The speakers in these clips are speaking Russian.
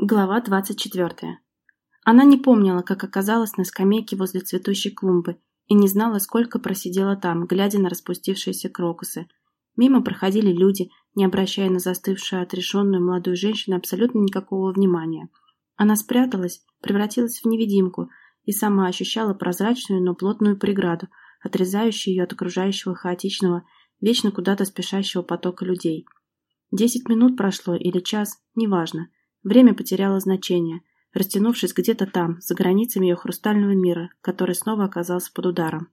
Глава 24. Она не помнила, как оказалась на скамейке возле цветущей клумбы и не знала, сколько просидела там, глядя на распустившиеся крокусы. Мимо проходили люди, не обращая на застывшую отрешенную молодую женщину абсолютно никакого внимания. Она спряталась, превратилась в невидимку и сама ощущала прозрачную, но плотную преграду, отрезающую ее от окружающего хаотичного, вечно куда-то спешащего потока людей. Десять минут прошло или час, неважно – Время потеряло значение, растянувшись где-то там, за границами ее хрустального мира, который снова оказался под ударом.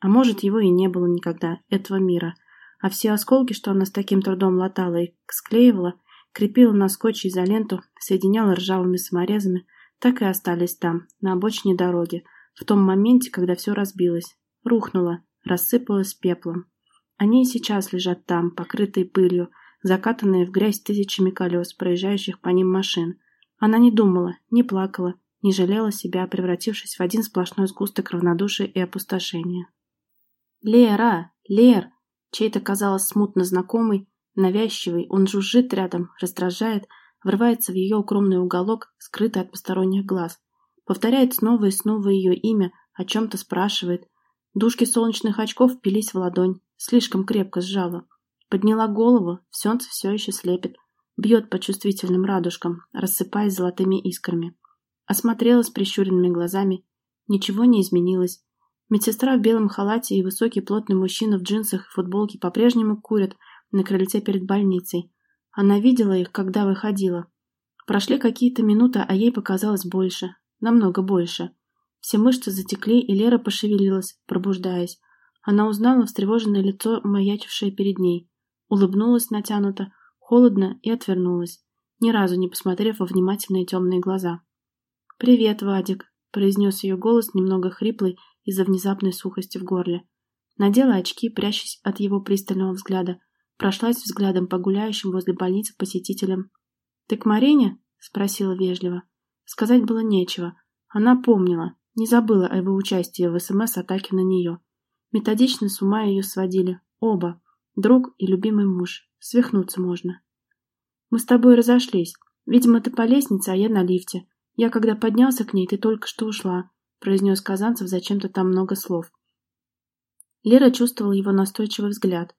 А может, его и не было никогда, этого мира. А все осколки, что она с таким трудом латала и склеивала, крепила на скотч и изоленту, соединяла ржавыми саморезами, так и остались там, на обочине дороги, в том моменте, когда все разбилось, рухнуло, рассыпалось пеплом. Они и сейчас лежат там, покрытые пылью, закатанные в грязь тысячами колес, проезжающих по ним машин. Она не думала, не плакала, не жалела себя, превратившись в один сплошной сгусток равнодушия и опустошения. «Лера! Лер!» Чей-то, казалось, смутно знакомый, навязчивый, он жужжит рядом, раздражает, врывается в ее укромный уголок, скрытый от посторонних глаз. Повторяет снова и снова ее имя, о чем-то спрашивает. Дужки солнечных очков впились в ладонь, слишком крепко сжала. Подняла голову, солнце все еще слепит, бьет по чувствительным радужкам, рассыпаясь золотыми искрами. Осмотрелась прищуренными глазами. Ничего не изменилось. Медсестра в белом халате и высокий плотный мужчина в джинсах и футболке по-прежнему курят на крыльце перед больницей. Она видела их, когда выходила. Прошли какие-то минуты, а ей показалось больше. Намного больше. Все мышцы затекли, и Лера пошевелилась, пробуждаясь. Она узнала встревоженное лицо, маячившее перед ней. Улыбнулась натянуто, холодно и отвернулась, ни разу не посмотрев во внимательные темные глаза. «Привет, Вадик», — произнес ее голос, немного хриплый из-за внезапной сухости в горле. Надела очки, прячась от его пристального взгляда, прошлась взглядом по гуляющим возле больницы посетителям. «Ты к Марине?» — спросила вежливо. Сказать было нечего. Она помнила, не забыла о его участии в СМС-атаке на нее. Методично с ума ее сводили. Оба. Друг и любимый муж. Свихнуться можно. Мы с тобой разошлись. Видимо, ты по лестнице, а я на лифте. Я когда поднялся к ней, ты только что ушла, произнес Казанцев зачем-то там много слов. Лера чувствовала его настойчивый взгляд.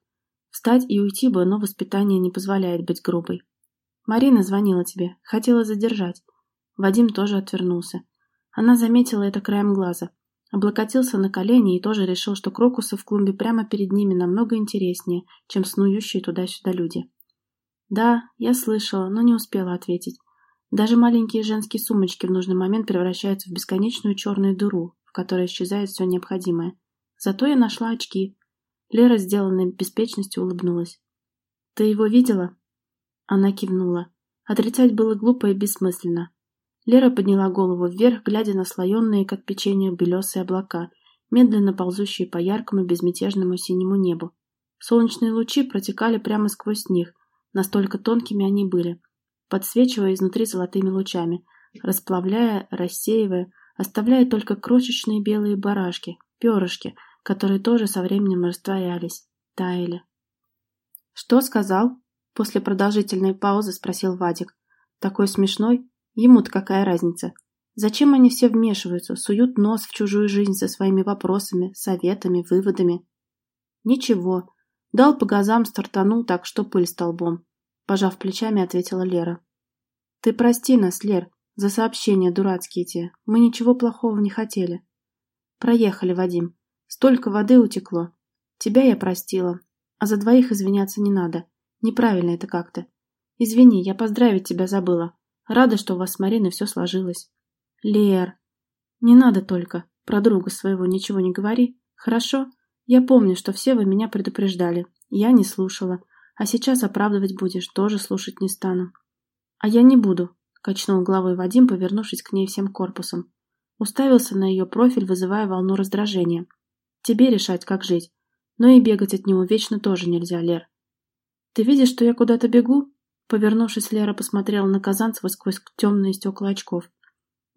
Встать и уйти бы, но воспитание не позволяет быть грубой. Марина звонила тебе, хотела задержать. Вадим тоже отвернулся. Она заметила это краем глаза. Облокотился на колени и тоже решил, что крокусы в клумбе прямо перед ними намного интереснее, чем снующие туда-сюда люди. Да, я слышала, но не успела ответить. Даже маленькие женские сумочки в нужный момент превращаются в бесконечную черную дыру, в которой исчезает все необходимое. Зато я нашла очки. Лера, сделанной беспечностью, улыбнулась. «Ты его видела?» Она кивнула. Отрицать было глупо и бессмысленно. Лера подняла голову вверх, глядя на слоенные, как печенье, белесые облака, медленно ползущие по яркому безмятежному синему небу. Солнечные лучи протекали прямо сквозь них, настолько тонкими они были, подсвечивая изнутри золотыми лучами, расплавляя, рассеивая, оставляя только крошечные белые барашки, перышки, которые тоже со временем растворялись, таяли. «Что сказал?» После продолжительной паузы спросил Вадик. Такой смешной, Ему-то какая разница? Зачем они все вмешиваются, суют нос в чужую жизнь со своими вопросами, советами, выводами? Ничего. Дал по газам, стартанул так, что пыль столбом. Пожав плечами, ответила Лера. Ты прости нас, Лер, за сообщения дурацкие те. Мы ничего плохого не хотели. Проехали, Вадим. Столько воды утекло. Тебя я простила. А за двоих извиняться не надо. Неправильно это как-то. Извини, я поздравить тебя забыла. Рада, что у вас с Мариной все сложилось. Лер, не надо только. Про друга своего ничего не говори. Хорошо? Я помню, что все вы меня предупреждали. Я не слушала. А сейчас оправдывать будешь, тоже слушать не стану. А я не буду, качнул головой Вадим, повернувшись к ней всем корпусом. Уставился на ее профиль, вызывая волну раздражения. Тебе решать, как жить. Но и бегать от него вечно тоже нельзя, Лер. Ты видишь, что я куда-то бегу? Повернувшись, Лера посмотрела на Казанцева сквозь темные стекла очков.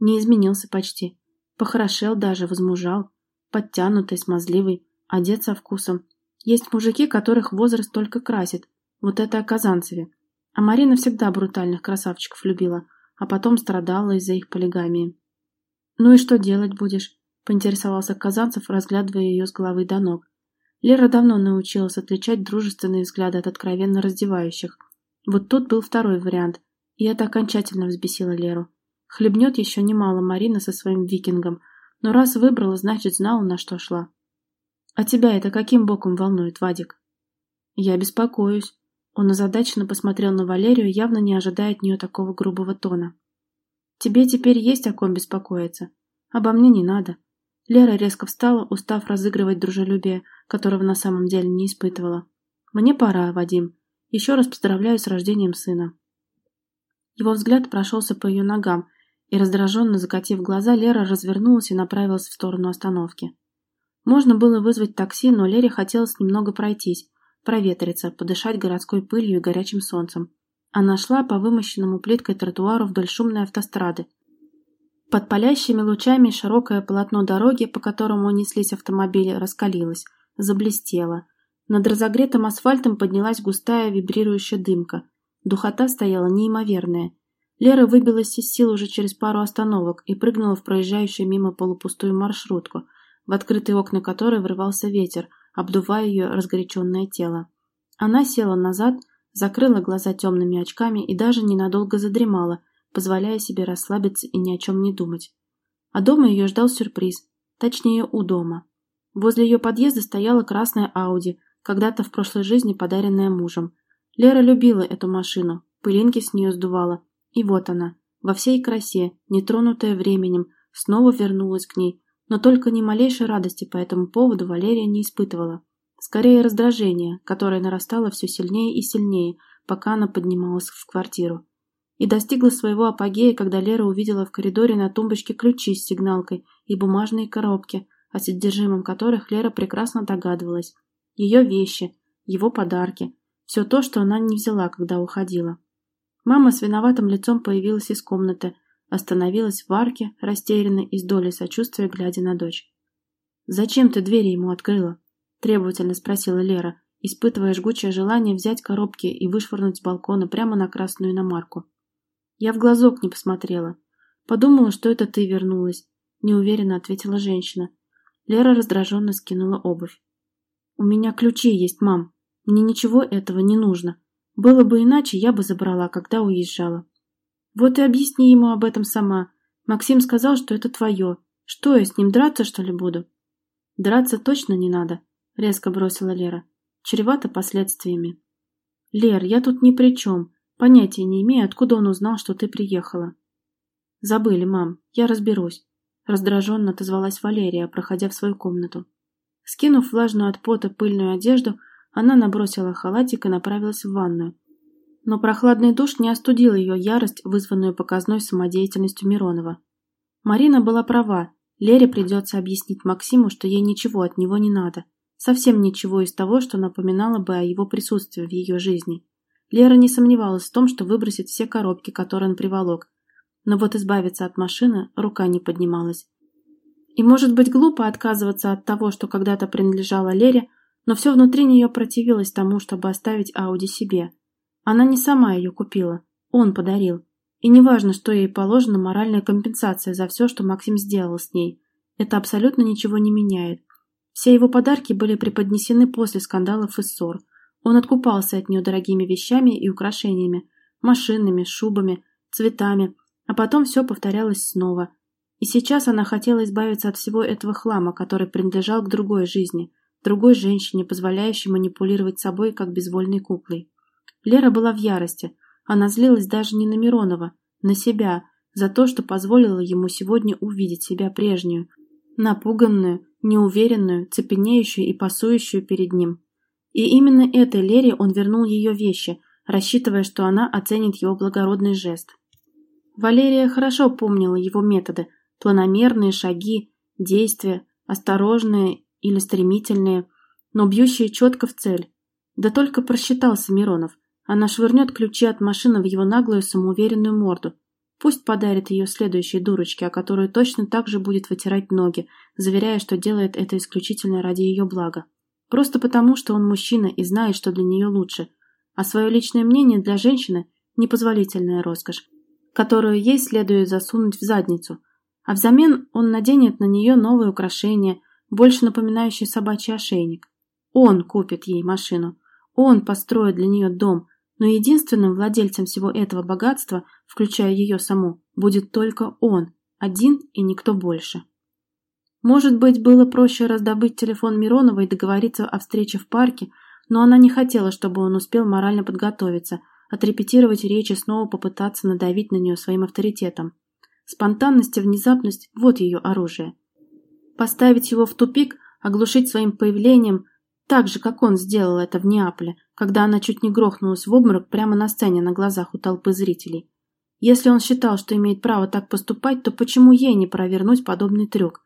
Не изменился почти. Похорошел даже, возмужал. Подтянутый, смазливый, одет со вкусом. Есть мужики, которых возраст только красит. Вот это о Казанцеве. А Марина всегда брутальных красавчиков любила. а потом страдала из-за их полигамии. «Ну и что делать будешь?» – поинтересовался Казанцев, разглядывая ее с головы до ног. Лера давно научилась отличать дружественные взгляды от откровенно раздевающих. Вот тут был второй вариант, и это окончательно взбесило Леру. Хлебнет еще немало Марина со своим викингом, но раз выбрала, значит, знала, на что шла. «А тебя это каким боком волнует, Вадик?» «Я беспокоюсь». Он озадаченно посмотрел на Валерию, явно не ожидая от нее такого грубого тона. «Тебе теперь есть о ком беспокоиться. Обо мне не надо». Лера резко встала, устав разыгрывать дружелюбие, которого на самом деле не испытывала. «Мне пора, Вадим. Еще раз поздравляю с рождением сына». Его взгляд прошелся по ее ногам, и раздраженно закатив глаза, Лера развернулась и направилась в сторону остановки. Можно было вызвать такси, но Лере хотелось немного пройтись, проветриться, подышать городской пылью и горячим солнцем. Она шла по вымощенному плиткой тротуару вдоль шумной автострады. Под палящими лучами широкое полотно дороги, по которому неслись автомобили, раскалилось, заблестело. Над разогретым асфальтом поднялась густая вибрирующая дымка. Духота стояла неимоверная. Лера выбилась из сил уже через пару остановок и прыгнула в проезжающую мимо полупустую маршрутку, в открытые окна которой врывался ветер, обдувая ее разгоряченное тело. Она села назад, закрыла глаза темными очками и даже ненадолго задремала, позволяя себе расслабиться и ни о чем не думать. А дома ее ждал сюрприз, точнее у дома. Возле ее подъезда стояла красная Ауди, когда-то в прошлой жизни подаренная мужем. Лера любила эту машину, пылинки с нее сдувала, и вот она, во всей красе, нетронутая временем, снова вернулась к ней, но только ни малейшей радости по этому поводу Валерия не испытывала. Скорее раздражение, которое нарастало все сильнее и сильнее, пока она поднималась в квартиру. И достигла своего апогея, когда Лера увидела в коридоре на тумбочке ключи с сигналкой и бумажные коробки, о содержимом которых Лера прекрасно догадывалась. Ее вещи, его подарки, все то, что она не взяла, когда уходила. Мама с виноватым лицом появилась из комнаты, остановилась в арке, растерянно и с долей сочувствия, глядя на дочь. «Зачем ты двери ему открыла?» – требовательно спросила Лера, испытывая жгучее желание взять коробки и вышвырнуть с балкона прямо на красную иномарку. «Я в глазок не посмотрела. Подумала, что это ты вернулась», – неуверенно ответила женщина. Лера раздраженно скинула обувь. «У меня ключи есть, мам. Мне ничего этого не нужно. Было бы иначе, я бы забрала, когда уезжала. Вот и объясни ему об этом сама. Максим сказал, что это твое. Что я с ним драться, что ли, буду? Драться точно не надо, резко бросила Лера. Чревато последствиями. Лер, я тут ни при чем. Понятия не имею, откуда он узнал, что ты приехала. Забыли, мам, я разберусь. Раздраженно отозвалась Валерия, проходя в свою комнату. Скинув влажную от пота пыльную одежду, она набросила халатик и направилась в ванную. Но прохладный душ не остудил ее ярость, вызванную показной самодеятельностью Миронова. Марина была права. Лере придется объяснить Максиму, что ей ничего от него не надо. Совсем ничего из того, что напоминало бы о его присутствии в ее жизни. Лера не сомневалась в том, что выбросит все коробки, которые он приволок. Но вот избавиться от машины рука не поднималась. И может быть глупо отказываться от того, что когда-то принадлежало Лере, но все внутри нее противилось тому, чтобы оставить Ауди себе. Она не сама ее купила, он подарил. И неважно, что ей положена моральная компенсация за все, что Максим сделал с ней. Это абсолютно ничего не меняет. Все его подарки были преподнесены после скандалов и ссор. Он откупался от нее дорогими вещами и украшениями, машинами, шубами, цветами, а потом все повторялось снова. И сейчас она хотела избавиться от всего этого хлама, который принадлежал к другой жизни – другой женщине, позволяющей манипулировать собой, как безвольной куклой. Лера была в ярости. Она злилась даже не на Миронова, на себя, за то, что позволила ему сегодня увидеть себя прежнюю, напуганную, неуверенную, цепенеющую и пасующую перед ним. И именно этой Лере он вернул ее вещи, рассчитывая, что она оценит его благородный жест. Валерия хорошо помнила его методы, планомерные шаги, действия, осторожные или стремительные, но бьющие четко в цель. Да только просчитался Миронов. Она швырнет ключи от машины в его наглую самоуверенную морду. Пусть подарит ее следующей дурочке, о которой точно так же будет вытирать ноги, заверяя, что делает это исключительно ради ее блага. Просто потому, что он мужчина и знает, что для нее лучше. А свое личное мнение для женщины – непозволительная роскошь. которую ей следует засунуть в задницу, а взамен он наденет на нее новые украшения, больше напоминающие собачий ошейник. Он купит ей машину, он построит для нее дом, но единственным владельцем всего этого богатства, включая ее саму, будет только он, один и никто больше. Может быть, было проще раздобыть телефон Миронова и договориться о встрече в парке, но она не хотела, чтобы он успел морально подготовиться, отрепетировать речь и снова попытаться надавить на нее своим авторитетом. Спонтанность и внезапность – вот ее оружие. Поставить его в тупик, оглушить своим появлением, так же, как он сделал это в Неаполе, когда она чуть не грохнулась в обморок прямо на сцене на глазах у толпы зрителей. Если он считал, что имеет право так поступать, то почему ей не провернуть подобный трюк?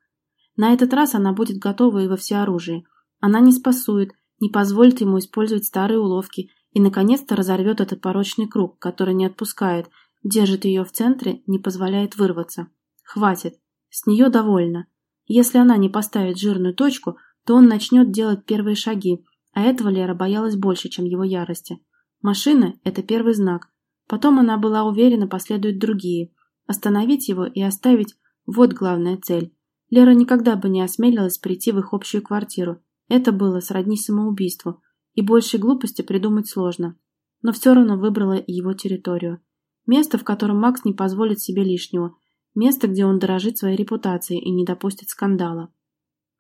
На этот раз она будет готова и во всеоружии. Она не спасует, не позволит ему использовать старые уловки и, наконец-то, разорвет этот порочный круг, который не отпускает, держит ее в центре, не позволяет вырваться. Хватит. С нее довольно. Если она не поставит жирную точку, то он начнет делать первые шаги, а этого Лера боялась больше, чем его ярости. Машина – это первый знак. Потом она была уверена, последуют другие. Остановить его и оставить – вот главная цель. Лера никогда бы не осмелилась прийти в их общую квартиру. Это было сродни самоубийству, и большей глупости придумать сложно. Но все равно выбрала его территорию. Место, в котором Макс не позволит себе лишнего. Место, где он дорожит своей репутацией и не допустит скандала.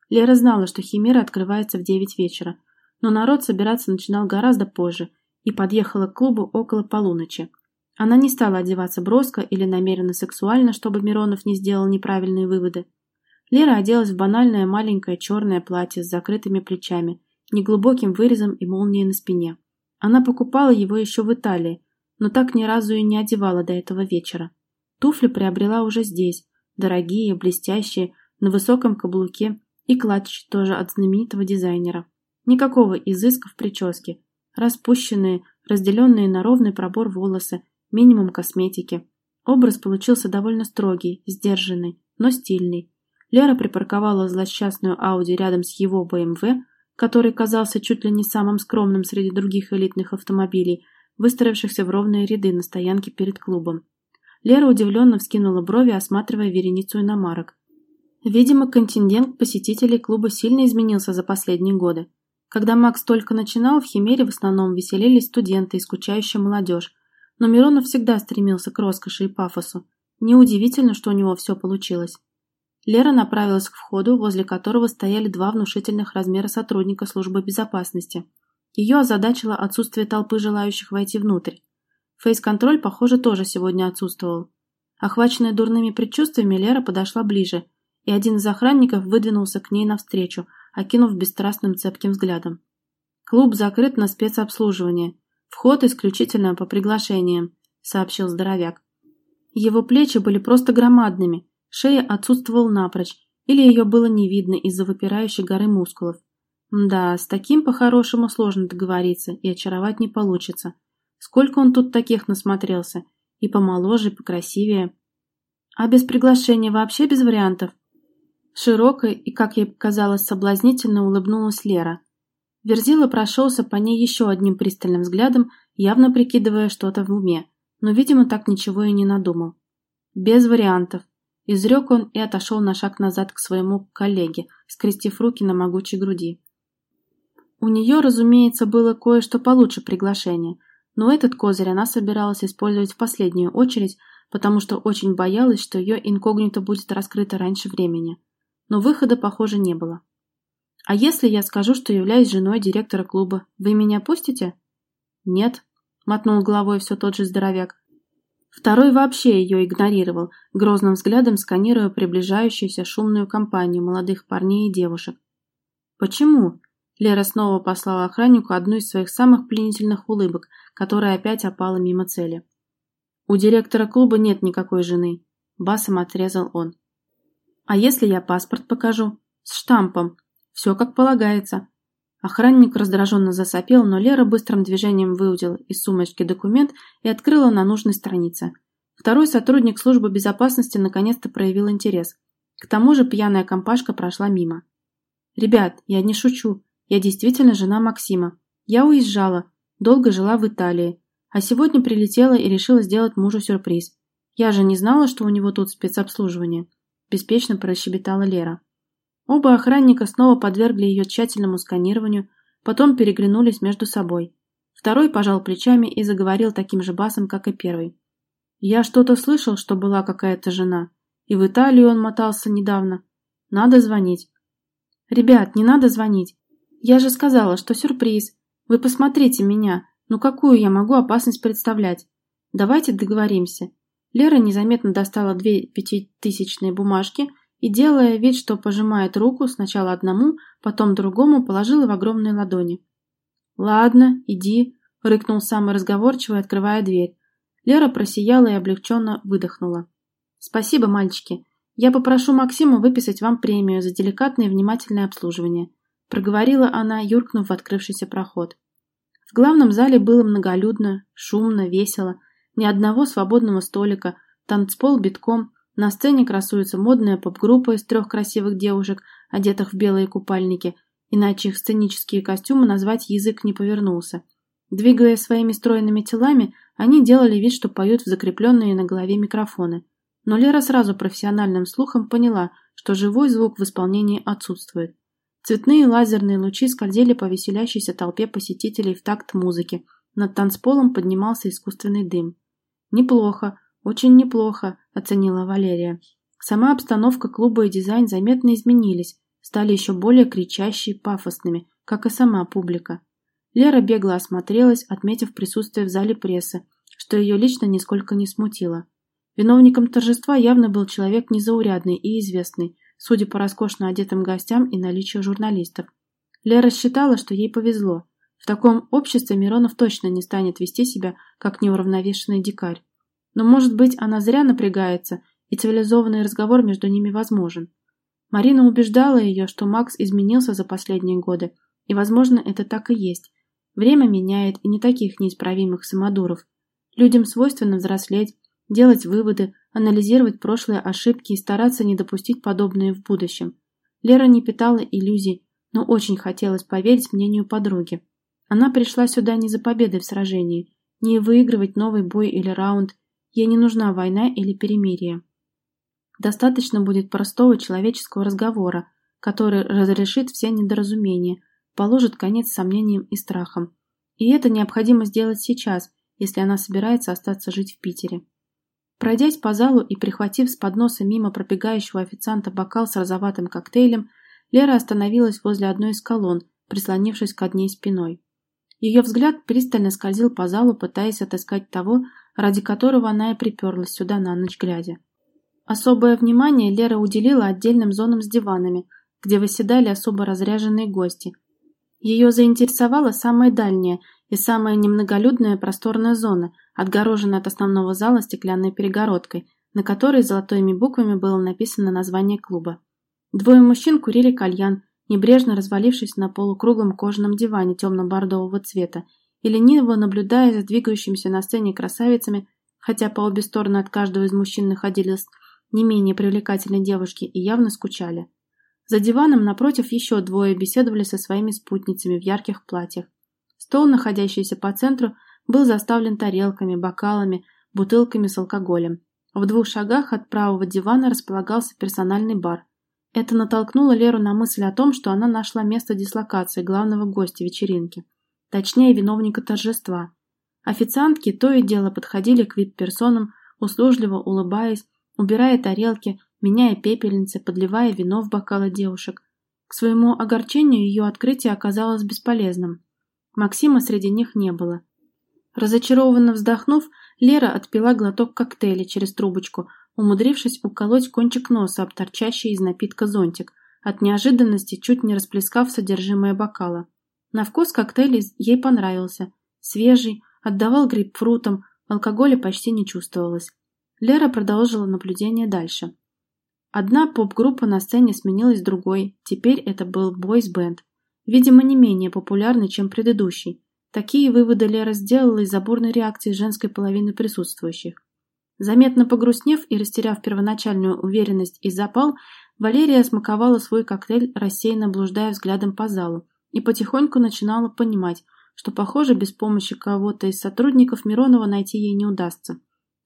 Лера знала, что Химера открывается в девять вечера, но народ собираться начинал гораздо позже и подъехала к клубу около полуночи. Она не стала одеваться броско или намеренно сексуально, чтобы Миронов не сделал неправильные выводы. Лера оделась в банальное маленькое черное платье с закрытыми плечами, неглубоким вырезом и молнией на спине. Она покупала его еще в Италии, но так ни разу и не одевала до этого вечера. Туфли приобрела уже здесь, дорогие, блестящие, на высоком каблуке и клатч тоже от знаменитого дизайнера. Никакого изыска в прическе. Распущенные, разделенные на ровный пробор волосы, минимум косметики. Образ получился довольно строгий, сдержанный, но стильный. Лера припарковала злосчастную Ауди рядом с его БМВ, который казался чуть ли не самым скромным среди других элитных автомобилей, выстроившихся в ровные ряды на стоянке перед клубом. Лера удивленно вскинула брови, осматривая вереницу иномарок. Видимо, контингент посетителей клуба сильно изменился за последние годы. Когда Макс только начинал, в Химере в основном веселились студенты и скучающая молодежь, но Миронов всегда стремился к роскоши и пафосу. Неудивительно, что у него все получилось. Лера направилась к входу, возле которого стояли два внушительных размера сотрудника службы безопасности. Ее озадачило отсутствие толпы желающих войти внутрь. Фейс-контроль, похоже, тоже сегодня отсутствовал. Охваченная дурными предчувствиями, Лера подошла ближе, и один из охранников выдвинулся к ней навстречу, окинув бесстрастным цепким взглядом. «Клуб закрыт на спецобслуживание. Вход исключительно по приглашениям», — сообщил здоровяк. Его плечи были просто громадными, Шея отсутствовала напрочь, или ее было не видно из-за выпирающей горы мускулов. Да, с таким по-хорошему сложно договориться, и очаровать не получится. Сколько он тут таких насмотрелся, и помоложе, и покрасивее. А без приглашения вообще без вариантов. Широкой и, как ей показалось, соблазнительно улыбнулась Лера. Верзила прошелся по ней еще одним пристальным взглядом, явно прикидывая что-то в уме, но, видимо, так ничего и не надумал. Без вариантов. Изрек он и отошел на шаг назад к своему коллеге, скрестив руки на могучей груди. У нее, разумеется, было кое-что получше приглашения, но этот козырь она собиралась использовать в последнюю очередь, потому что очень боялась, что ее инкогнито будет раскрыто раньше времени. Но выхода, похоже, не было. «А если я скажу, что являюсь женой директора клуба, вы меня пустите?» «Нет», — мотнул головой все тот же здоровяк. Второй вообще ее игнорировал, грозным взглядом сканируя приближающуюся шумную компанию молодых парней и девушек. «Почему?» Лера снова послала охраннику одну из своих самых пленительных улыбок, которая опять опала мимо цели. «У директора клуба нет никакой жены», — басом отрезал он. «А если я паспорт покажу? С штампом. Все как полагается». Охранник раздраженно засопел, но Лера быстрым движением выудила из сумочки документ и открыла на нужной странице. Второй сотрудник службы безопасности наконец-то проявил интерес. К тому же пьяная компашка прошла мимо. «Ребят, я не шучу. Я действительно жена Максима. Я уезжала. Долго жила в Италии. А сегодня прилетела и решила сделать мужу сюрприз. Я же не знала, что у него тут спецобслуживание», – беспечно прощебетала Лера. Оба охранника снова подвергли ее тщательному сканированию, потом переглянулись между собой. Второй пожал плечами и заговорил таким же басом, как и первый. «Я что-то слышал, что была какая-то жена, и в Италию он мотался недавно. Надо звонить». «Ребят, не надо звонить. Я же сказала, что сюрприз. Вы посмотрите меня. Ну какую я могу опасность представлять? Давайте договоримся». Лера незаметно достала две пятитысячные бумажки – и, делая вид, что пожимает руку сначала одному, потом другому, положила в огромные ладони. «Ладно, иди», — рыкнул самый разговорчивый, открывая дверь. Лера просияла и облегченно выдохнула. «Спасибо, мальчики. Я попрошу Максима выписать вам премию за деликатное и внимательное обслуживание», — проговорила она, юркнув в открывшийся проход. В главном зале было многолюдно, шумно, весело. Ни одного свободного столика, танцпол битком, на сцене красуется модная поп-группа из трех красивых девушек, одетых в белые купальники, иначе их сценические костюмы назвать язык не повернулся. Двигая своими стройными телами, они делали вид, что поют в закрепленные на голове микрофоны. Но Лера сразу профессиональным слухом поняла, что живой звук в исполнении отсутствует. Цветные лазерные лучи скользили по веселящейся толпе посетителей в такт музыки. Над танцполом поднимался искусственный дым. Неплохо, очень неплохо, оценила Валерия. Сама обстановка клуба и дизайн заметно изменились, стали еще более кричащие, пафосными, как и сама публика. Лера бегло осмотрелась, отметив присутствие в зале прессы, что ее лично нисколько не смутило. Виновником торжества явно был человек незаурядный и известный, судя по роскошно одетым гостям и наличию журналистов. Лера считала, что ей повезло. В таком обществе Миронов точно не станет вести себя, как неуравновешенный дикарь. Но, может быть, она зря напрягается, и цивилизованный разговор между ними возможен. Марина убеждала ее, что Макс изменился за последние годы, и, возможно, это так и есть. Время меняет и не таких неисправимых самодуров. Людям свойственно взрослеть, делать выводы, анализировать прошлые ошибки и стараться не допустить подобные в будущем. Лера не питала иллюзий, но очень хотелось поверить мнению подруги. Она пришла сюда не за победой в сражении, не выигрывать новый бой или раунд, Ей не нужна война или перемирие. Достаточно будет простого человеческого разговора, который разрешит все недоразумения, положит конец сомнениям и страхам. И это необходимо сделать сейчас, если она собирается остаться жить в Питере. Пройдясь по залу и прихватив с подноса мимо пробегающего официанта бокал с розоватым коктейлем, Лера остановилась возле одной из колонн, прислонившись к одней спиной. Ее взгляд пристально скользил по залу, пытаясь отыскать того, ради которого она и приперлась сюда на ночь глядя. Особое внимание Лера уделила отдельным зонам с диванами, где восседали особо разряженные гости. Ее заинтересовала самая дальняя и самая немноголюдная просторная зона, отгороженная от основного зала стеклянной перегородкой, на которой золотыми буквами было написано название клуба. Двое мужчин курили кальян, небрежно развалившись на полукруглом кожаном диване темно-бордового цвета и лениво наблюдая за двигающимися на сцене красавицами, хотя по обе стороны от каждого из мужчин находились не менее привлекательные девушки и явно скучали. За диваном напротив еще двое беседовали со своими спутницами в ярких платьях. Стол, находящийся по центру, был заставлен тарелками, бокалами, бутылками с алкоголем. В двух шагах от правого дивана располагался персональный бар. Это натолкнуло Леру на мысль о том, что она нашла место дислокации главного гостя вечеринки точнее виновника торжества. Официантки то и дело подходили к вип-персонам, услужливо улыбаясь, убирая тарелки, меняя пепельницы, подливая вино в бокалы девушек. К своему огорчению ее открытие оказалось бесполезным. Максима среди них не было. Разочарованно вздохнув, Лера отпила глоток коктейля через трубочку, умудрившись уколоть кончик носа об торчащий из напитка зонтик, от неожиданности чуть не расплескав содержимое бокала. На вкус коктейль ей понравился. Свежий, отдавал грейпфрутом, алкоголя почти не чувствовалось. Лера продолжила наблюдение дальше. Одна поп-группа на сцене сменилась другой, теперь это был бойс-бенд. Видимо, не менее популярный, чем предыдущий. Такие выводы Лера сделала из-за бурной реакции женской половины присутствующих. Заметно погрустнев и растеряв первоначальную уверенность и запал, Валерия смаковала свой коктейль, рассеянно блуждая взглядом по залу, и потихоньку начинала понимать, что, похоже, без помощи кого-то из сотрудников Миронова найти ей не удастся.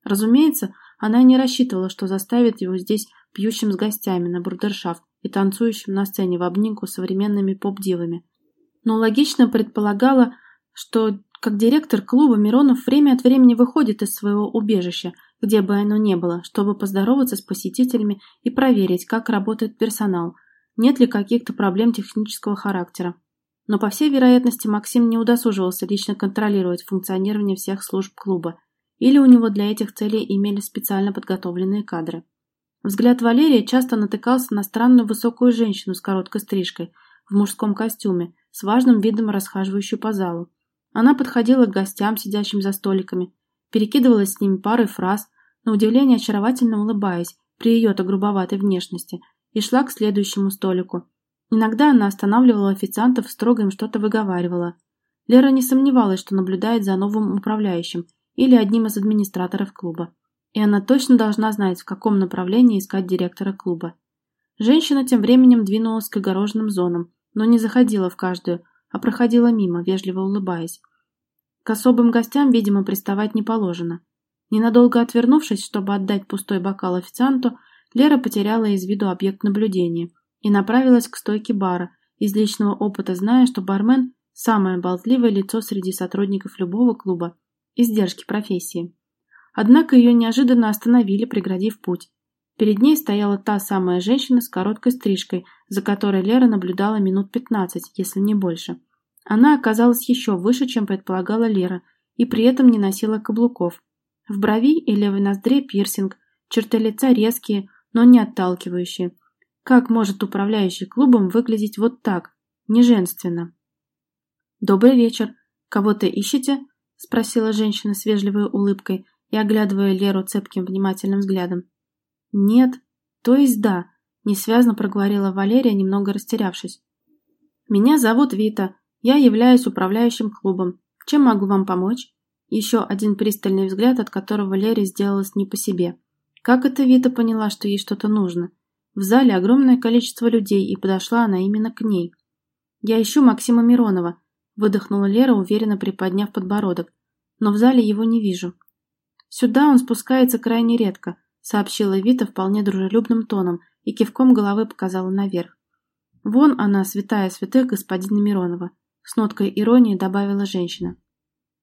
Разумеется, она не рассчитывала, что заставит его здесь пьющим с гостями на брудершафт и танцующим на сцене в обнимку с современными поп-дивами. Но логично предполагала, что как директор клуба Миронов время от времени выходит из своего убежища, где бы оно ни было, чтобы поздороваться с посетителями и проверить, как работает персонал, нет ли каких-то проблем технического характера. Но, по всей вероятности, Максим не удосуживался лично контролировать функционирование всех служб клуба, или у него для этих целей имели специально подготовленные кадры. Взгляд Валерия часто натыкался на странную высокую женщину с короткой стрижкой, в мужском костюме, с важным видом расхаживающую по залу. Она подходила к гостям, сидящим за столиками, перекидывалась с ними парой фраз, на удивление очаровательно улыбаясь при ее-то грубоватой внешности, и шла к следующему столику. Иногда она останавливала официантов, строго им что-то выговаривала. Лера не сомневалась, что наблюдает за новым управляющим или одним из администраторов клуба. И она точно должна знать, в каком направлении искать директора клуба. Женщина тем временем двинулась к огороженным зонам, но не заходила в каждую, а проходила мимо, вежливо улыбаясь. К особым гостям, видимо, приставать не положено. Ненадолго отвернувшись, чтобы отдать пустой бокал официанту, Лера потеряла из виду объект наблюдения и направилась к стойке бара, из личного опыта зная, что бармен – самое болтливое лицо среди сотрудников любого клуба, издержки профессии. Однако ее неожиданно остановили, преградив путь. Перед ней стояла та самая женщина с короткой стрижкой, за которой Лера наблюдала минут пятнадцать, если не больше. Она оказалась еще выше, чем предполагала Лера, и при этом не носила каблуков. В брови и левой ноздре пирсинг, черты лица резкие, но не отталкивающие. Как может управляющий клубом выглядеть вот так, неженственно? «Добрый вечер. Кого-то ищете?» – спросила женщина с вежливой улыбкой и оглядывая Леру цепким внимательным взглядом. «Нет. То есть да», – несвязно проговорила Валерия, немного растерявшись. «Меня зовут Вита. Я являюсь управляющим клубом. Чем могу вам помочь?» Еще один пристальный взгляд, от которого Лере сделалось не по себе. Как это Вита поняла, что ей что-то нужно? В зале огромное количество людей, и подошла она именно к ней. «Я ищу Максима Миронова», – выдохнула Лера, уверенно приподняв подбородок. «Но в зале его не вижу». «Сюда он спускается крайне редко», – сообщила Вита вполне дружелюбным тоном и кивком головы показала наверх. «Вон она, святая святых господина Миронова», – с ноткой иронии добавила женщина.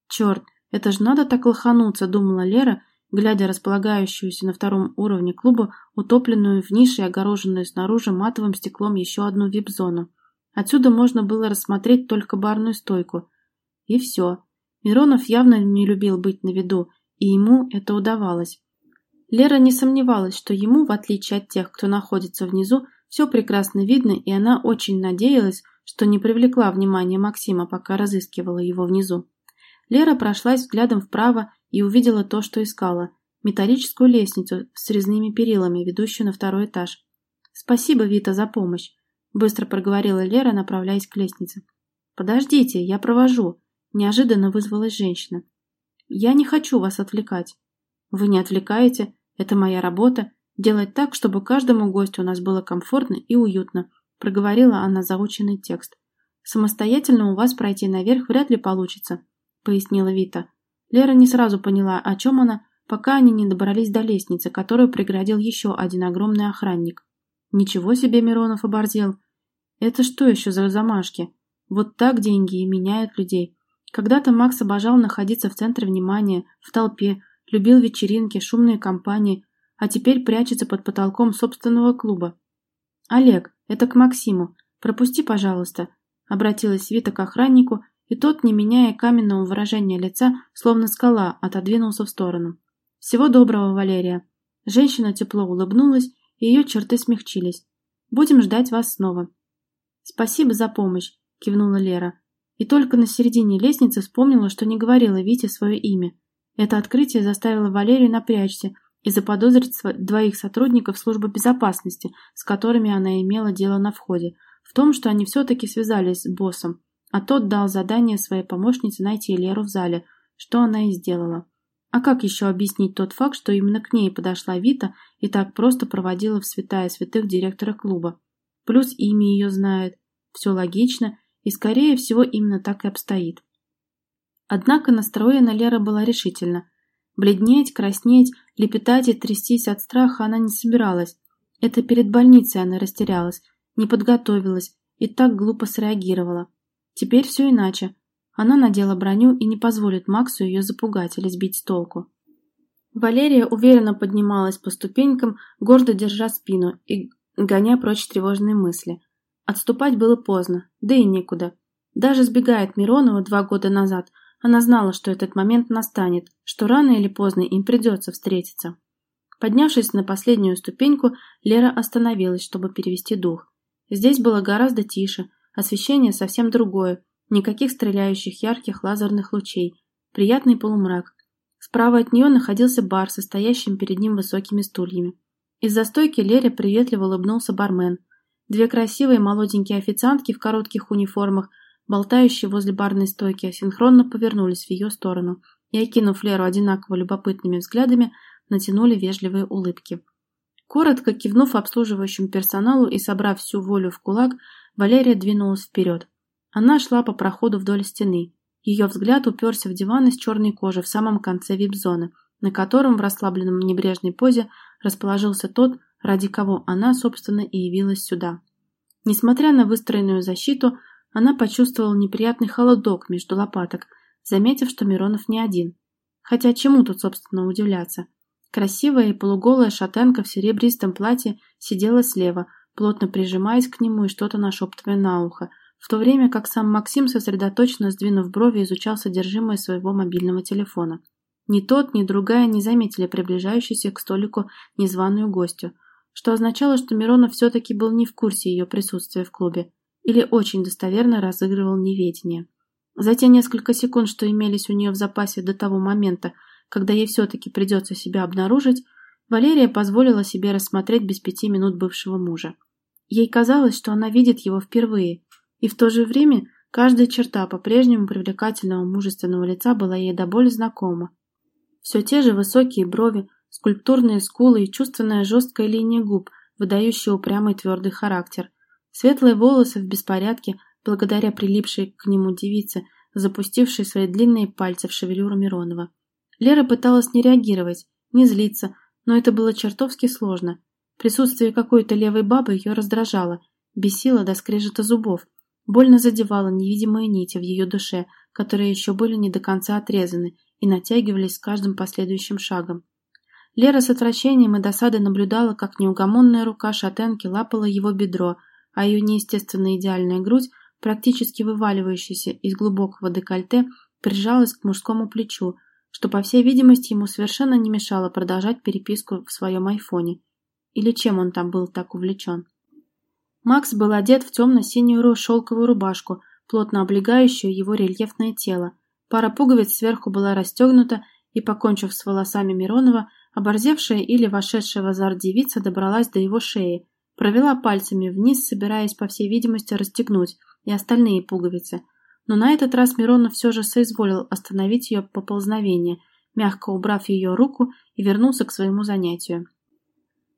«Черт, это ж надо так лохануться», – думала Лера, глядя располагающуюся на втором уровне клуба, утопленную в нише и огороженную снаружи матовым стеклом еще одну вип-зону. Отсюда можно было рассмотреть только барную стойку. И все. Миронов явно не любил быть на виду, и ему это удавалось. Лера не сомневалась, что ему, в отличие от тех, кто находится внизу, все прекрасно видно, и она очень надеялась, что не привлекла внимания Максима, пока разыскивала его внизу. Лера прошлась взглядом вправо и увидела то, что искала – металлическую лестницу с резными перилами, ведущую на второй этаж. «Спасибо, Вита, за помощь», – быстро проговорила Лера, направляясь к лестнице. «Подождите, я провожу», – неожиданно вызвалась женщина. «Я не хочу вас отвлекать». «Вы не отвлекаете, это моя работа, делать так, чтобы каждому гостю у нас было комфортно и уютно», – проговорила она заученный текст. «Самостоятельно у вас пройти наверх вряд ли получится», – пояснила Вита. Лера не сразу поняла, о чем она, пока они не добрались до лестницы, которую преградил еще один огромный охранник. Ничего себе Миронов оборзел. Это что еще за замашки? Вот так деньги и меняют людей. Когда-то Макс обожал находиться в центре внимания, в толпе, любил вечеринки, шумные компании, а теперь прячется под потолком собственного клуба. «Олег, это к Максиму. Пропусти, пожалуйста», — обратилась Вита к охраннику и тот, не меняя каменного выражения лица, словно скала, отодвинулся в сторону. «Всего доброго, Валерия!» Женщина тепло улыбнулась, и ее черты смягчились. «Будем ждать вас снова». «Спасибо за помощь», — кивнула Лера. И только на середине лестницы вспомнила, что не говорила Вите свое имя. Это открытие заставило Валерию напрячься и заподозрить двоих сотрудников службы безопасности, с которыми она имела дело на входе, в том, что они все-таки связались с боссом, а тот дал задание своей помощнице найти Леру в зале, что она и сделала. А как еще объяснить тот факт, что именно к ней подошла Вита и так просто проводила в святая святых директора клуба? Плюс имя ее знает. Все логично, и скорее всего именно так и обстоит. Однако настроена Лера была решительно. Бледнеть, краснеть, Лепетать и трястись от страха она не собиралась. Это перед больницей она растерялась, не подготовилась и так глупо среагировала. Теперь все иначе. Она надела броню и не позволит Максу ее запугать или сбить с толку. Валерия уверенно поднималась по ступенькам, гордо держа спину и гоня прочь тревожные мысли. Отступать было поздно, да и некуда. Даже сбегая от Миронова два года назад, она знала, что этот момент настанет, что рано или поздно им придется встретиться. Поднявшись на последнюю ступеньку, Лера остановилась, чтобы перевести дух. Здесь было гораздо тише, освещение совсем другое, никаких стреляющих ярких лазерных лучей, приятный полумрак. Справа от нее находился бар со стоящими перед ним высокими стульями. Из-за стойки Лере приветливо улыбнулся бармен. Две красивые молоденькие официантки в коротких униформах, болтающие возле барной стойки, синхронно повернулись в ее сторону и, окинув Леру одинаково любопытными взглядами, натянули вежливые улыбки. Коротко кивнув обслуживающему персоналу и собрав всю волю в кулак, Валерия двинулась вперед. Она шла по проходу вдоль стены. Ее взгляд уперся в диван из черной кожи в самом конце вип-зоны, на котором в расслабленном небрежной позе расположился тот, ради кого она, собственно, и явилась сюда. Несмотря на выстроенную защиту, она почувствовала неприятный холодок между лопаток, заметив, что Миронов не один. Хотя чему тут, собственно, удивляться? Красивая и полуголая шатенка в серебристом платье сидела слева, плотно прижимаясь к нему и что-то нашептывая на ухо, в то время как сам Максим, сосредоточенно сдвинув брови, изучал содержимое своего мобильного телефона. Ни тот, ни другая не заметили приближающуюся к столику незваную гостью, что означало, что Миронов все-таки был не в курсе ее присутствия в клубе или очень достоверно разыгрывал неведение. За те несколько секунд, что имелись у нее в запасе до того момента, когда ей все-таки придется себя обнаружить, Валерия позволила себе рассмотреть без пяти минут бывшего мужа. Ей казалось, что она видит его впервые, и в то же время каждая черта по-прежнему привлекательного мужественного лица была ей до боли знакома. Все те же высокие брови, скульптурные скулы и чувственная жесткая линия губ, выдающая упрямый твердый характер. Светлые волосы в беспорядке, благодаря прилипшей к нему девице, запустившей свои длинные пальцы в шевелюру Миронова. Лера пыталась не реагировать, не злиться, но это было чертовски сложно. Присутствие какой-то левой бабы ее раздражало, бесило до скрежета зубов, больно задевало невидимые нити в ее душе, которые еще были не до конца отрезаны и натягивались с каждым последующим шагом. Лера с отвращением и досадой наблюдала, как неугомонная рука шатенки лапала его бедро, а ее неестественно идеальная грудь, практически вываливающаяся из глубокого декольте, прижалась к мужскому плечу, что, по всей видимости, ему совершенно не мешало продолжать переписку в своем айфоне. Или чем он там был так увлечен. Макс был одет в темно-синюю шелковую рубашку, плотно облегающую его рельефное тело. Пара пуговиц сверху была расстегнута, и, покончив с волосами Миронова, оборзевшая или вошедшая в азарт девица добралась до его шеи, провела пальцами вниз, собираясь, по всей видимости, расстегнуть и остальные пуговицы – но на этот раз Миронов все же соизволил остановить ее поползновение, мягко убрав ее руку и вернулся к своему занятию.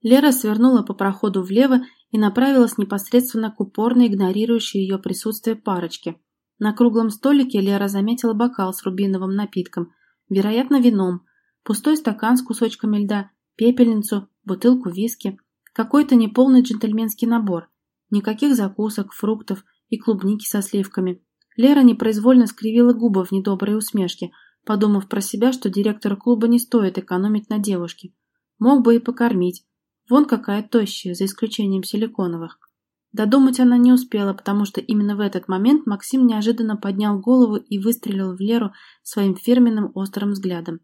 Лера свернула по проходу влево и направилась непосредственно к упорно игнорирующей ее присутствие парочке. На круглом столике Лера заметила бокал с рубиновым напитком, вероятно, вином, пустой стакан с кусочками льда, пепельницу, бутылку виски, какой-то неполный джентльменский набор, никаких закусок, фруктов и клубники со сливками, Лера непроизвольно скривила губы в недоброй усмешке, подумав про себя, что директора клуба не стоит экономить на девушке. Мог бы и покормить. Вон какая тощая, за исключением силиконовых. Додумать она не успела, потому что именно в этот момент Максим неожиданно поднял голову и выстрелил в Леру своим фирменным острым взглядом.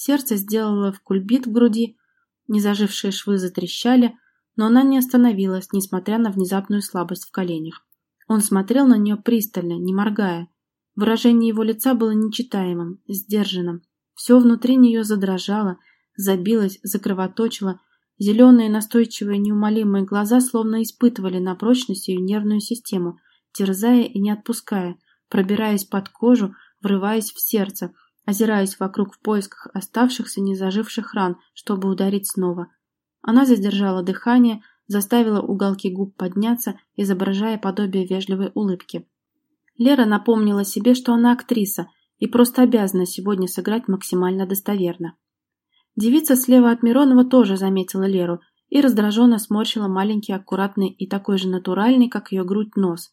Сердце сделало в кульбит в груди, незажившие швы затрещали, но она не остановилась, несмотря на внезапную слабость в коленях. Он смотрел на нее пристально, не моргая. Выражение его лица было нечитаемым, сдержанным. Все внутри нее задрожало, забилось, закровоточило. Зеленые, настойчивые, неумолимые глаза словно испытывали на прочность ее нервную систему, терзая и не отпуская, пробираясь под кожу, врываясь в сердце, озираясь вокруг в поисках оставшихся незаживших ран, чтобы ударить снова. Она задержала дыхание, заставила уголки губ подняться, изображая подобие вежливой улыбки. Лера напомнила себе, что она актриса и просто обязана сегодня сыграть максимально достоверно. Девица слева от Миронова тоже заметила Леру и раздраженно сморщила маленький, аккуратный и такой же натуральный, как ее грудь, нос.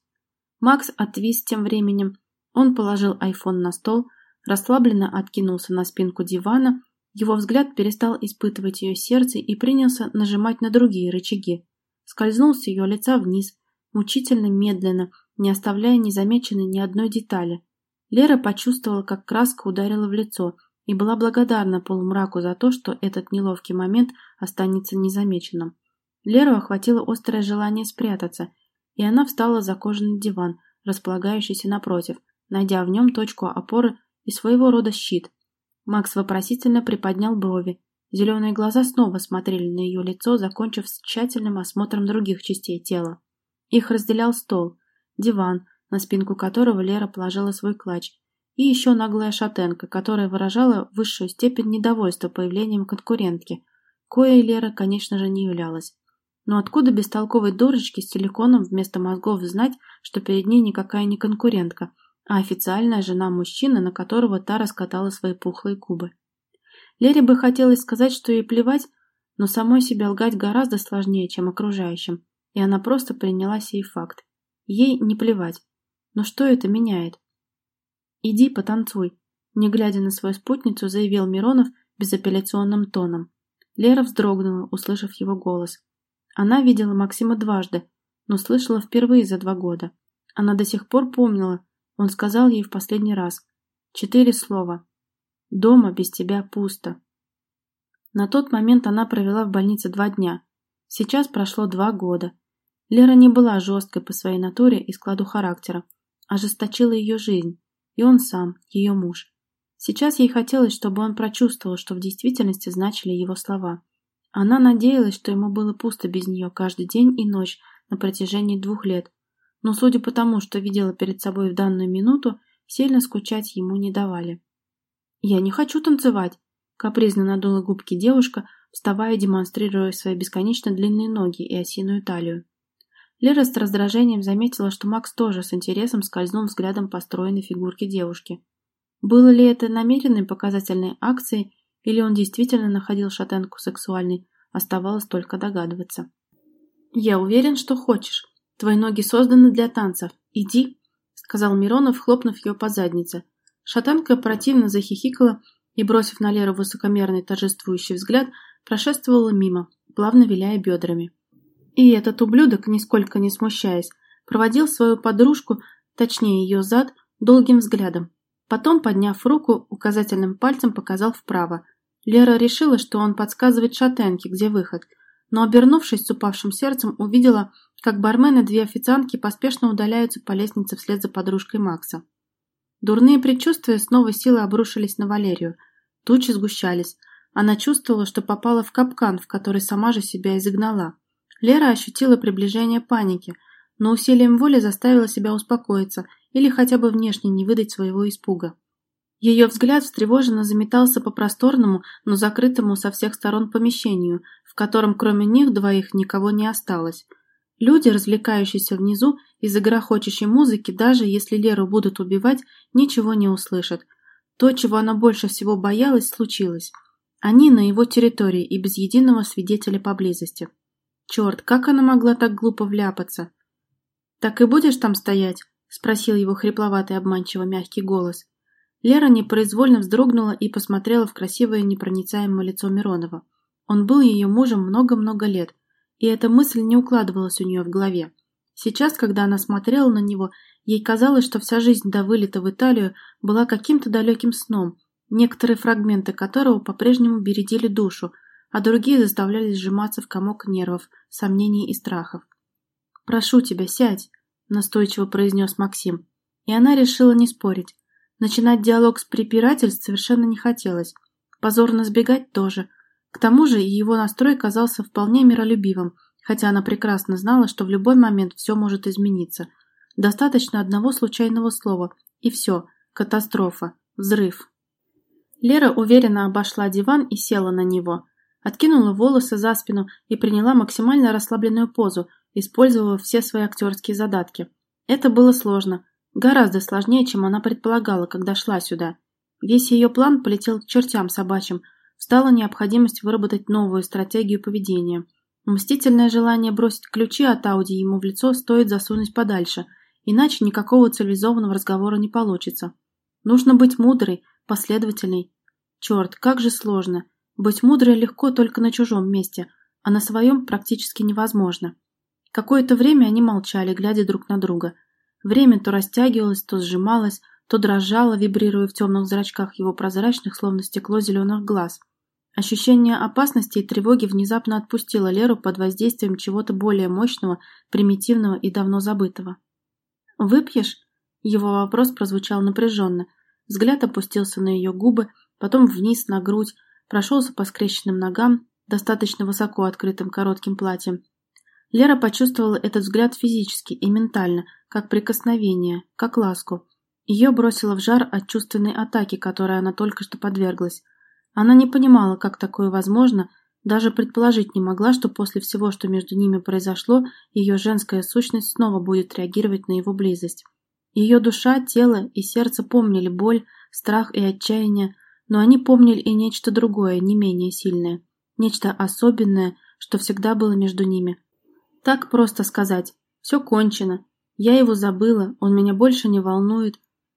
Макс отвис тем временем. Он положил айфон на стол, расслабленно откинулся на спинку дивана, его взгляд перестал испытывать ее сердце и принялся нажимать на другие рычаги. Скользнул с ее лица вниз, мучительно медленно, не оставляя незамеченной ни одной детали. Лера почувствовала, как краска ударила в лицо, и была благодарна полумраку за то, что этот неловкий момент останется незамеченным. Леру охватило острое желание спрятаться, и она встала за кожаный диван, располагающийся напротив, найдя в нем точку опоры и своего рода щит. Макс вопросительно приподнял брови. Зеленые глаза снова смотрели на ее лицо, закончив с тщательным осмотром других частей тела. Их разделял стол, диван, на спинку которого Лера положила свой клатч, и еще наглая шатенка, которая выражала высшую степень недовольства появлением конкурентки, коей Лера, конечно же, не являлась. Но откуда бестолковой дурочке с силиконом вместо мозгов знать, что перед ней никакая не конкурентка, а официальная жена мужчины, на которого та раскатала свои пухлые кубы? Лере бы хотелось сказать, что ей плевать, но самой себе лгать гораздо сложнее, чем окружающим, и она просто приняла сей факт. Ей не плевать. Но что это меняет? «Иди потанцуй», — не глядя на свою спутницу, заявил Миронов безапелляционным тоном. Лера вздрогнула, услышав его голос. Она видела Максима дважды, но слышала впервые за два года. Она до сих пор помнила, он сказал ей в последний раз. Четыре слова. «Дома без тебя пусто». На тот момент она провела в больнице два дня. Сейчас прошло два года. Лера не была жесткой по своей натуре и складу характера, ожесточила ее жизнь и он сам, ее муж. Сейчас ей хотелось, чтобы он прочувствовал, что в действительности значили его слова. Она надеялась, что ему было пусто без нее каждый день и ночь на протяжении двух лет, но судя по тому, что видела перед собой в данную минуту, сильно скучать ему не давали. «Я не хочу танцевать», — капризно надула губки девушка, вставая демонстрируя свои бесконечно длинные ноги и осиную талию. Лера с раздражением заметила, что Макс тоже с интересом скользнул взглядом по стройной фигурке девушки. Было ли это намеренной показательной акцией, или он действительно находил шатенку сексуальной, оставалось только догадываться. «Я уверен, что хочешь. Твои ноги созданы для танцев. Иди», — сказал Миронов, хлопнув ее по заднице. Шатенка противно захихикала и, бросив на Леру высокомерный торжествующий взгляд, прошествовала мимо, плавно виляя бедрами. И этот ублюдок, нисколько не смущаясь, проводил свою подружку, точнее ее зад, долгим взглядом. Потом, подняв руку, указательным пальцем показал вправо. Лера решила, что он подсказывает шатенке, где выход, но, обернувшись с упавшим сердцем, увидела, как бармен и две официантки поспешно удаляются по лестнице вслед за подружкой Макса. Дурные предчувствия снова силой обрушились на Валерию. Тучи сгущались. Она чувствовала, что попала в капкан, в который сама же себя изогнала. Лера ощутила приближение паники, но усилием воли заставила себя успокоиться или хотя бы внешне не выдать своего испуга. Ее взгляд встревоженно заметался по просторному, но закрытому со всех сторон помещению, котором кроме них двоих никого не осталось. Люди, развлекающиеся внизу из-за грохочущей музыки, даже если Леру будут убивать, ничего не услышат. То, чего она больше всего боялась, случилось. Они на его территории и без единого свидетеля поблизости. Черт, как она могла так глупо вляпаться? «Так и будешь там стоять?» — спросил его хрипловатый обманчиво мягкий голос. Лера непроизвольно вздрогнула и посмотрела в красивое непроницаемое лицо Миронова. Он был ее мужем много-много лет, и эта мысль не укладывалась у нее в голове. Сейчас, когда она смотрела на него, ей казалось, что вся жизнь до вылета в Италию была каким-то далеким сном, некоторые фрагменты которого по-прежнему бередили душу, а другие заставляли сжиматься в комок нервов, сомнений и страхов. «Прошу тебя, сядь», — настойчиво произнес Максим. И она решила не спорить. Начинать диалог с препирательств совершенно не хотелось. Позорно сбегать тоже. К тому же его настрой казался вполне миролюбивым, хотя она прекрасно знала, что в любой момент все может измениться. Достаточно одного случайного слова, и все, катастрофа, взрыв. Лера уверенно обошла диван и села на него откинула волосы за спину и приняла максимально расслабленную позу, использовав все свои актерские задатки. Это было сложно, гораздо сложнее, чем она предполагала, когда шла сюда. Весь ее план полетел к чертям собачьим, встала необходимость выработать новую стратегию поведения. Мстительное желание бросить ключи от Ауди ему в лицо стоит засунуть подальше, иначе никакого цивилизованного разговора не получится. Нужно быть мудрой, последовательной. Черт, как же сложно. Быть мудрой легко только на чужом месте, а на своем практически невозможно. Какое-то время они молчали, глядя друг на друга. Время то растягивалось, то сжималось, то дрожало, вибрируя в темных зрачках его прозрачных, словно стекло зеленых глаз. Ощущение опасности и тревоги внезапно отпустило Леру под воздействием чего-то более мощного, примитивного и давно забытого. «Выпьешь?» Его вопрос прозвучал напряженно. Взгляд опустился на ее губы, потом вниз на грудь, прошелся по скрещенным ногам, достаточно высоко открытым коротким платьем. Лера почувствовала этот взгляд физически и ментально, как прикосновение, как ласку. Ее бросило в жар от чувственной атаки, которой она только что подверглась. Она не понимала, как такое возможно, даже предположить не могла, что после всего, что между ними произошло, ее женская сущность снова будет реагировать на его близость. Ее душа, тело и сердце помнили боль, страх и отчаяние, но они помнили и нечто другое, не менее сильное. Нечто особенное, что всегда было между ними. Так просто сказать. Все кончено. Я его забыла, он меня больше не волнует,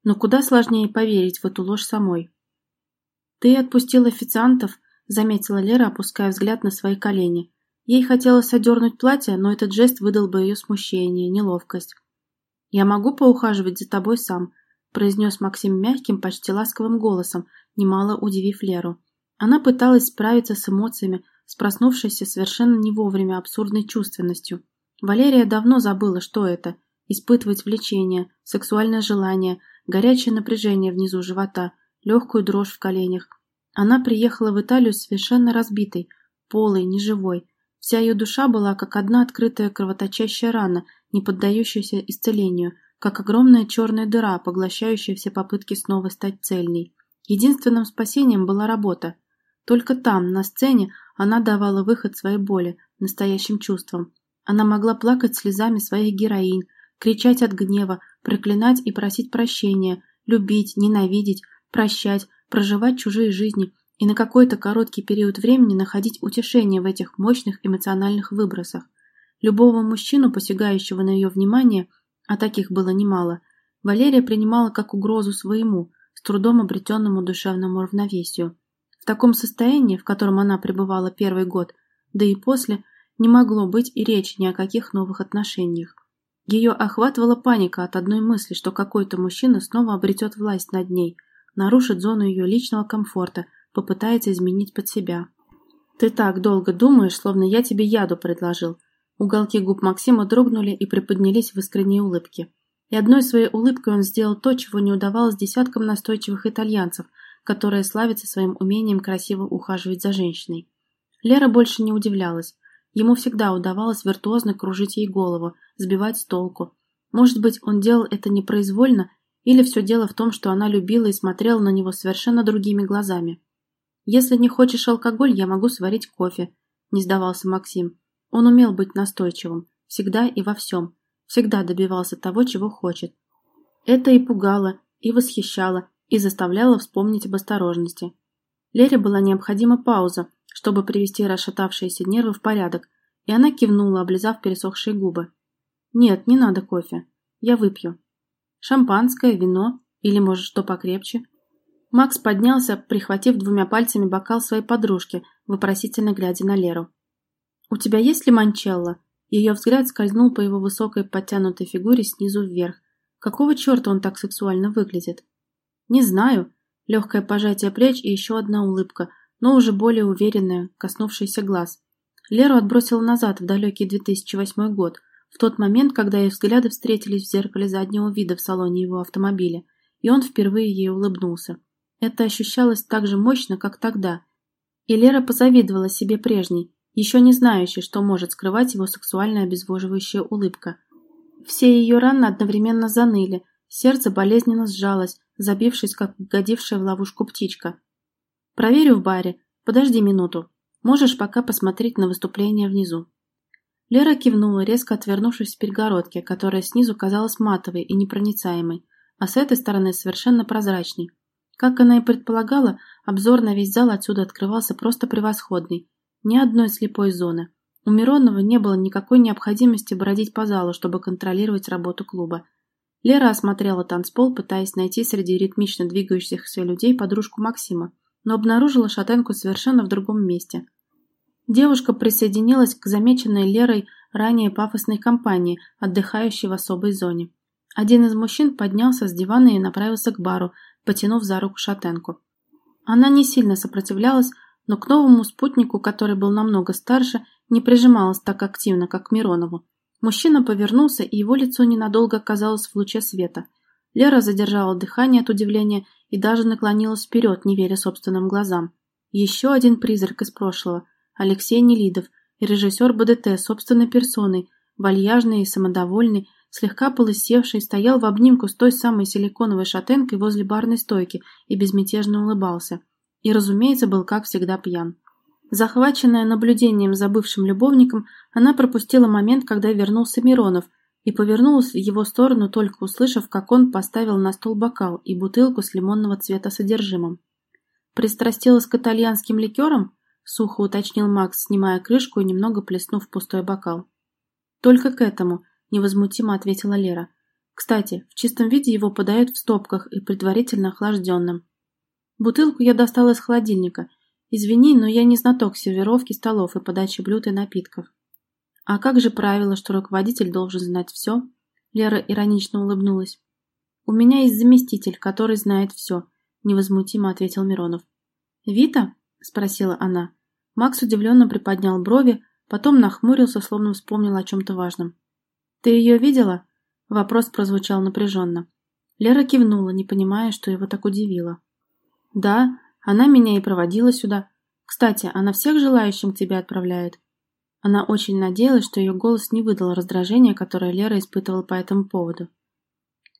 но куда сложнее поверить в эту ложь самой. «Ты отпустил официантов», — заметила Лера, опуская взгляд на свои колени. Ей хотелось одернуть платье, но этот жест выдал бы ее смущение, неловкость. «Я могу поухаживать за тобой сам», — произнес Максим мягким, почти ласковым голосом, немало удивив Леру. Она пыталась справиться с эмоциями, с проснувшейся совершенно не вовремя абсурдной чувственностью. Валерия давно забыла, что это – испытывать влечение, сексуальное желание, горячее напряжение внизу живота, легкую дрожь в коленях. Она приехала в Италию совершенно разбитой, полой, неживой. Вся ее душа была как одна открытая кровоточащая рана, не поддающаяся исцелению, как огромная черная дыра, поглощающая все попытки снова стать цельной. Единственным спасением была работа – только там, на сцене, она давала выход своей боли, настоящим чувствам. Она могла плакать слезами своих героинь, кричать от гнева, проклинать и просить прощения, любить, ненавидеть, прощать, проживать чужие жизни и на какой-то короткий период времени находить утешение в этих мощных эмоциональных выбросах. Любого мужчину, посягающего на ее внимание, а таких было немало, Валерия принимала как угрозу своему, с трудом обретенному душевному равновесию. В таком состоянии, в котором она пребывала первый год, да и после, не могло быть и речи ни о каких новых отношениях. Ее охватывала паника от одной мысли, что какой-то мужчина снова обретет власть над ней, нарушит зону ее личного комфорта, попытается изменить под себя. «Ты так долго думаешь, словно я тебе яду предложил». Уголки губ Максима дрогнули и приподнялись в искренней улыбке. И одной своей улыбкой он сделал то, чего не удавалось десяткам настойчивых итальянцев – которая славится своим умением красиво ухаживать за женщиной. Лера больше не удивлялась. Ему всегда удавалось виртуозно кружить ей голову, сбивать с толку. Может быть, он делал это непроизвольно, или все дело в том, что она любила и смотрела на него совершенно другими глазами. «Если не хочешь алкоголь, я могу сварить кофе», – не сдавался Максим. Он умел быть настойчивым, всегда и во всем, всегда добивался того, чего хочет. Это и пугало, и восхищало, и заставляла вспомнить об осторожности. Лере была необходима пауза, чтобы привести расшатавшиеся нервы в порядок, и она кивнула, облизав пересохшие губы. «Нет, не надо кофе. Я выпью. Шампанское, вино или, может, что покрепче?» Макс поднялся, прихватив двумя пальцами бокал своей подружки, вопросительно глядя на Леру. «У тебя есть лимончелло?» Ее взгляд скользнул по его высокой подтянутой фигуре снизу вверх. Какого черта он так сексуально выглядит? «Не знаю». Легкое пожатие плеч и еще одна улыбка, но уже более уверенная, коснувшаяся глаз. Леру отбросила назад в далекий 2008 год, в тот момент, когда их взгляды встретились в зеркале заднего вида в салоне его автомобиля, и он впервые ей улыбнулся. Это ощущалось так же мощно, как тогда. И Лера позавидовала себе прежней, еще не знающей, что может скрывать его сексуальная обезвоживающая улыбка. Все ее раны одновременно заныли, сердце болезненно сжалось, забившись, как годившая в ловушку птичка. «Проверю в баре. Подожди минуту. Можешь пока посмотреть на выступление внизу». Лера кивнула, резко отвернувшись в перегородке, которая снизу казалась матовой и непроницаемой, а с этой стороны совершенно прозрачной. Как она и предполагала, обзор на весь зал отсюда открывался просто превосходный. Ни одной слепой зоны. У Миронова не было никакой необходимости бродить по залу, чтобы контролировать работу клуба. Лера осмотрела танцпол, пытаясь найти среди ритмично двигающихся людей подружку Максима, но обнаружила шатенку совершенно в другом месте. Девушка присоединилась к замеченной Лерой ранее пафосной компании, отдыхающей в особой зоне. Один из мужчин поднялся с дивана и направился к бару, потянув за руку шатенку. Она не сильно сопротивлялась, но к новому спутнику, который был намного старше, не прижималась так активно, как к Миронову. Мужчина повернулся, и его лицо ненадолго оказалось в луче света. Лера задержала дыхание от удивления и даже наклонилась вперед, не веря собственным глазам. Еще один призрак из прошлого – Алексей Нелидов, режиссер БДТ собственной персоной, вальяжный и самодовольный, слегка полысевший, стоял в обнимку с той самой силиконовой шатенкой возле барной стойки и безмятежно улыбался. И, разумеется, был как всегда пьян. Захваченная наблюдением за бывшим любовником, она пропустила момент, когда вернулся Миронов, и повернулась в его сторону, только услышав, как он поставил на стол бокал и бутылку с лимонного цвета содержимым. «Пристрастилась к итальянским ликерам?» — сухо уточнил Макс, снимая крышку и немного плеснув пустой бокал. «Только к этому», — невозмутимо ответила Лера. «Кстати, в чистом виде его подают в стопках и предварительно охлажденным. Бутылку я достала из холодильника. Извини, но я не знаток сервировки столов и подачи блюд и напитков». «А как же правило, что руководитель должен знать все?» Лера иронично улыбнулась. «У меня есть заместитель, который знает все», — невозмутимо ответил Миронов. «Вита?» — спросила она. Макс удивленно приподнял брови, потом нахмурился, словно вспомнил о чем-то важном. «Ты ее видела?» Вопрос прозвучал напряженно. Лера кивнула, не понимая, что его так удивило. «Да, она меня и проводила сюда. Кстати, она всех желающим к тебе отправляет». Она очень надеялась, что ее голос не выдал раздражения, которое Лера испытывала по этому поводу.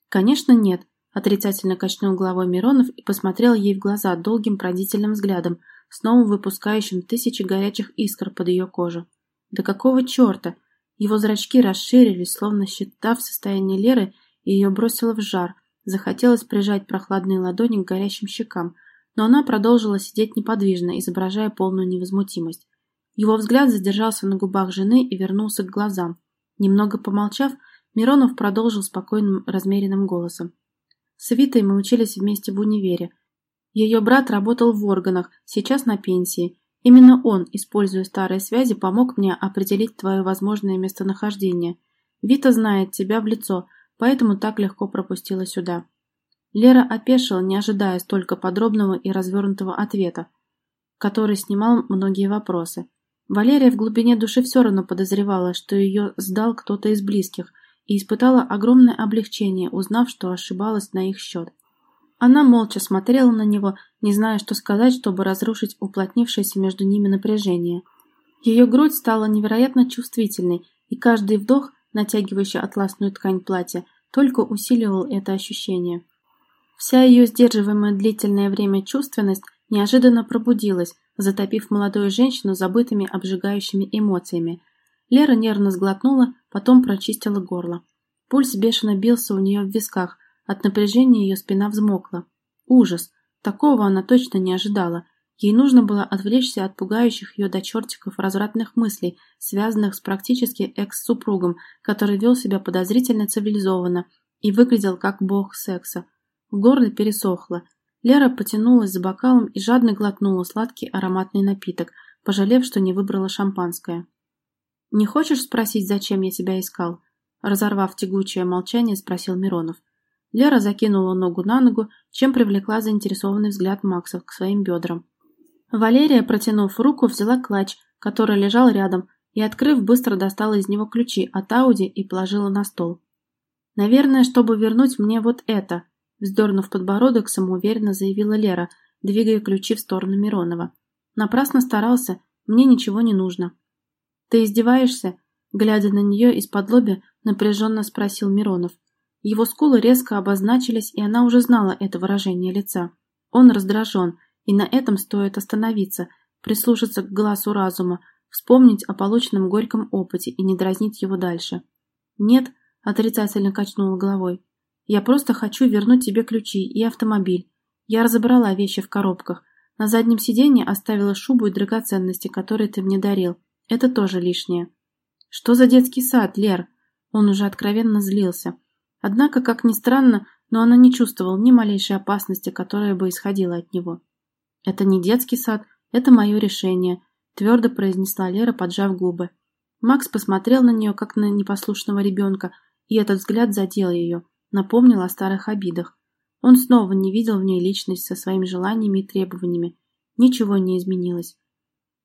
«Конечно нет», – отрицательно качнул головой Миронов и посмотрел ей в глаза долгим пронзительным взглядом, снова выпускающим тысячи горячих искр под ее кожу. «Да какого черта? Его зрачки расширились, словно считав состояние Леры, и ее бросило в жар. Захотелось прижать прохладные ладони к горящим щекам, но она продолжила сидеть неподвижно, изображая полную невозмутимость. Его взгляд задержался на губах жены и вернулся к глазам. Немного помолчав, Миронов продолжил спокойным, размеренным голосом. С Витой мы учились вместе в универе. Ее брат работал в органах, сейчас на пенсии, Именно он, используя старые связи, помог мне определить твое возможное местонахождение. Вита знает тебя в лицо, поэтому так легко пропустила сюда. Лера опешила, не ожидая столько подробного и развернутого ответа, который снимал многие вопросы. Валерия в глубине души все равно подозревала, что ее сдал кто-то из близких, и испытала огромное облегчение, узнав, что ошибалась на их счет. Она молча смотрела на него, не зная, что сказать, чтобы разрушить уплотнившееся между ними напряжение. Ее грудь стала невероятно чувствительной, и каждый вдох, натягивающий атласную ткань платья, только усиливал это ощущение. Вся ее сдерживаемая длительное время чувственность неожиданно пробудилась, затопив молодую женщину забытыми обжигающими эмоциями. Лера нервно сглотнула, потом прочистила горло. Пульс бешено бился у нее в висках, от напряжения ее спина взмокла. Ужас! Такого она точно не ожидала. Ей нужно было отвлечься от пугающих ее до чертиков развратных мыслей, связанных с практически экс-супругом, который вел себя подозрительно цивилизованно и выглядел как бог секса. В горле пересохло. Лера потянулась за бокалом и жадно глотнула сладкий ароматный напиток, пожалев, что не выбрала шампанское. «Не хочешь спросить, зачем я тебя искал?» Разорвав тягучее молчание, спросил Миронов. Лера закинула ногу на ногу, чем привлекла заинтересованный взгляд Макса к своим бедрам. Валерия, протянув руку, взяла клатч, который лежал рядом, и, открыв, быстро достала из него ключи от Ауди и положила на стол. «Наверное, чтобы вернуть мне вот это», вздернув подбородок, самоуверенно заявила Лера, двигая ключи в сторону Миронова. «Напрасно старался, мне ничего не нужно». «Ты издеваешься?» Глядя на нее из-под лоби, напряженно спросил Миронов. Его скулы резко обозначились, и она уже знала это выражение лица. Он раздражен, и на этом стоит остановиться, прислушаться к голосу разума, вспомнить о полученном горьком опыте и не дразнить его дальше. «Нет», — отрицательно качнула головой, — «я просто хочу вернуть тебе ключи и автомобиль. Я разобрала вещи в коробках. На заднем сиденье оставила шубу и драгоценности, которые ты мне дарил. Это тоже лишнее. Что за детский сад, Лер? Он уже откровенно злился. Однако, как ни странно, но она не чувствовала ни малейшей опасности, которая бы исходила от него. «Это не детский сад, это мое решение», – твердо произнесла Лера, поджав губы. Макс посмотрел на нее, как на непослушного ребенка, и этот взгляд задел ее, напомнил о старых обидах. Он снова не видел в ней личность со своими желаниями и требованиями. Ничего не изменилось.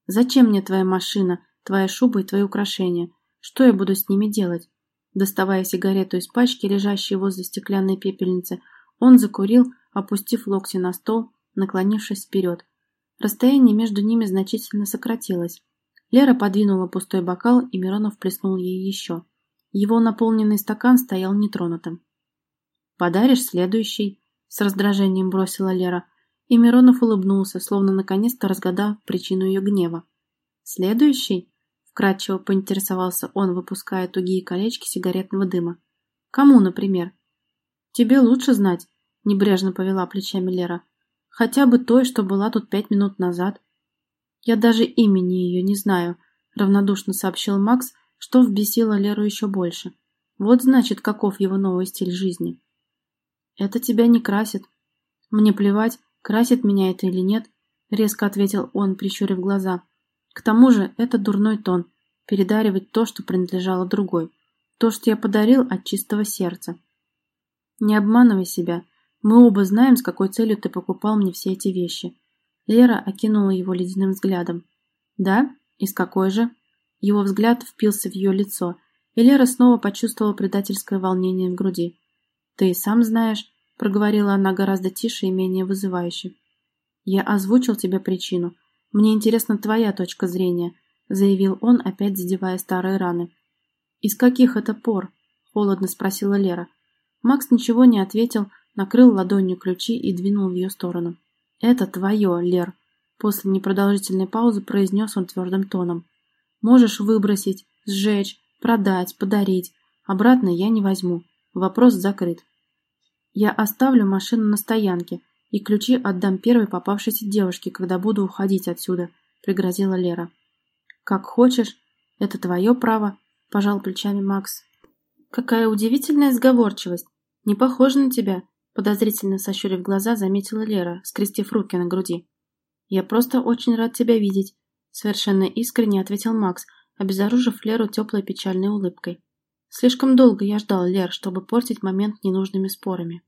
«Зачем мне твоя машина, твоя шуба и твои украшения? Что я буду с ними делать?» Доставая сигарету из пачки, лежащей возле стеклянной пепельницы, он закурил, опустив локти на стол, наклонившись вперед. Расстояние между ними значительно сократилось. Лера подвинула пустой бокал, и Миронов плеснул ей еще. Его наполненный стакан стоял нетронутым. «Подаришь следующий?» — с раздражением бросила Лера. И Миронов улыбнулся, словно наконец-то разгадав причину ее гнева. «Следующий?» — вкратчиво поинтересовался он, выпуская тугие колечки сигаретного дыма. «Кому, например?» «Тебе лучше знать», — небрежно повела плечами Лера. «Хотя бы той, что была тут пять минут назад». «Я даже имени ее не знаю», — равнодушно сообщил Макс, что взбесило Леру еще больше. «Вот значит, каков его новый стиль жизни». «Это тебя не красит». «Мне плевать, красит меня это или нет», — резко ответил он, прищурив глаза. «К тому же это дурной тон — передаривать то, что принадлежало другой. То, что я подарил от чистого сердца». «Не обманывай себя. Мы оба знаем, с какой целью ты покупал мне все эти вещи». Лера окинула его ледяным взглядом. «Да? И с какой же?» Его взгляд впился в ее лицо, и Лера снова почувствовала предательское волнение в груди. «Ты сам знаешь», — проговорила она гораздо тише и менее вызывающе. «Я озвучил тебе причину. Мне интересна твоя точка зрения», — заявил он, опять задевая старые раны. «Из каких это пор?» — холодно спросила Лера. Макс ничего не ответил, накрыл ладонью ключи и двинул в ее сторону. «Это твое, Лер», — после непродолжительной паузы произнес он твердым тоном. «Можешь выбросить, сжечь, продать, подарить. Обратно я не возьму. Вопрос закрыт. Я оставлю машину на стоянке и ключи отдам первой попавшейся девушке, когда буду уходить отсюда», — пригрозила Лера. «Как хочешь. Это твое право», — пожал плечами Макс. «Какая удивительная сговорчивость. Не похоже на тебя», Подозрительно сощурив глаза, заметила Лера, скрестив руки на груди. «Я просто очень рад тебя видеть», — совершенно искренне ответил Макс, обезоружив Леру теплой печальной улыбкой. «Слишком долго я ждал, Лер, чтобы портить момент ненужными спорами.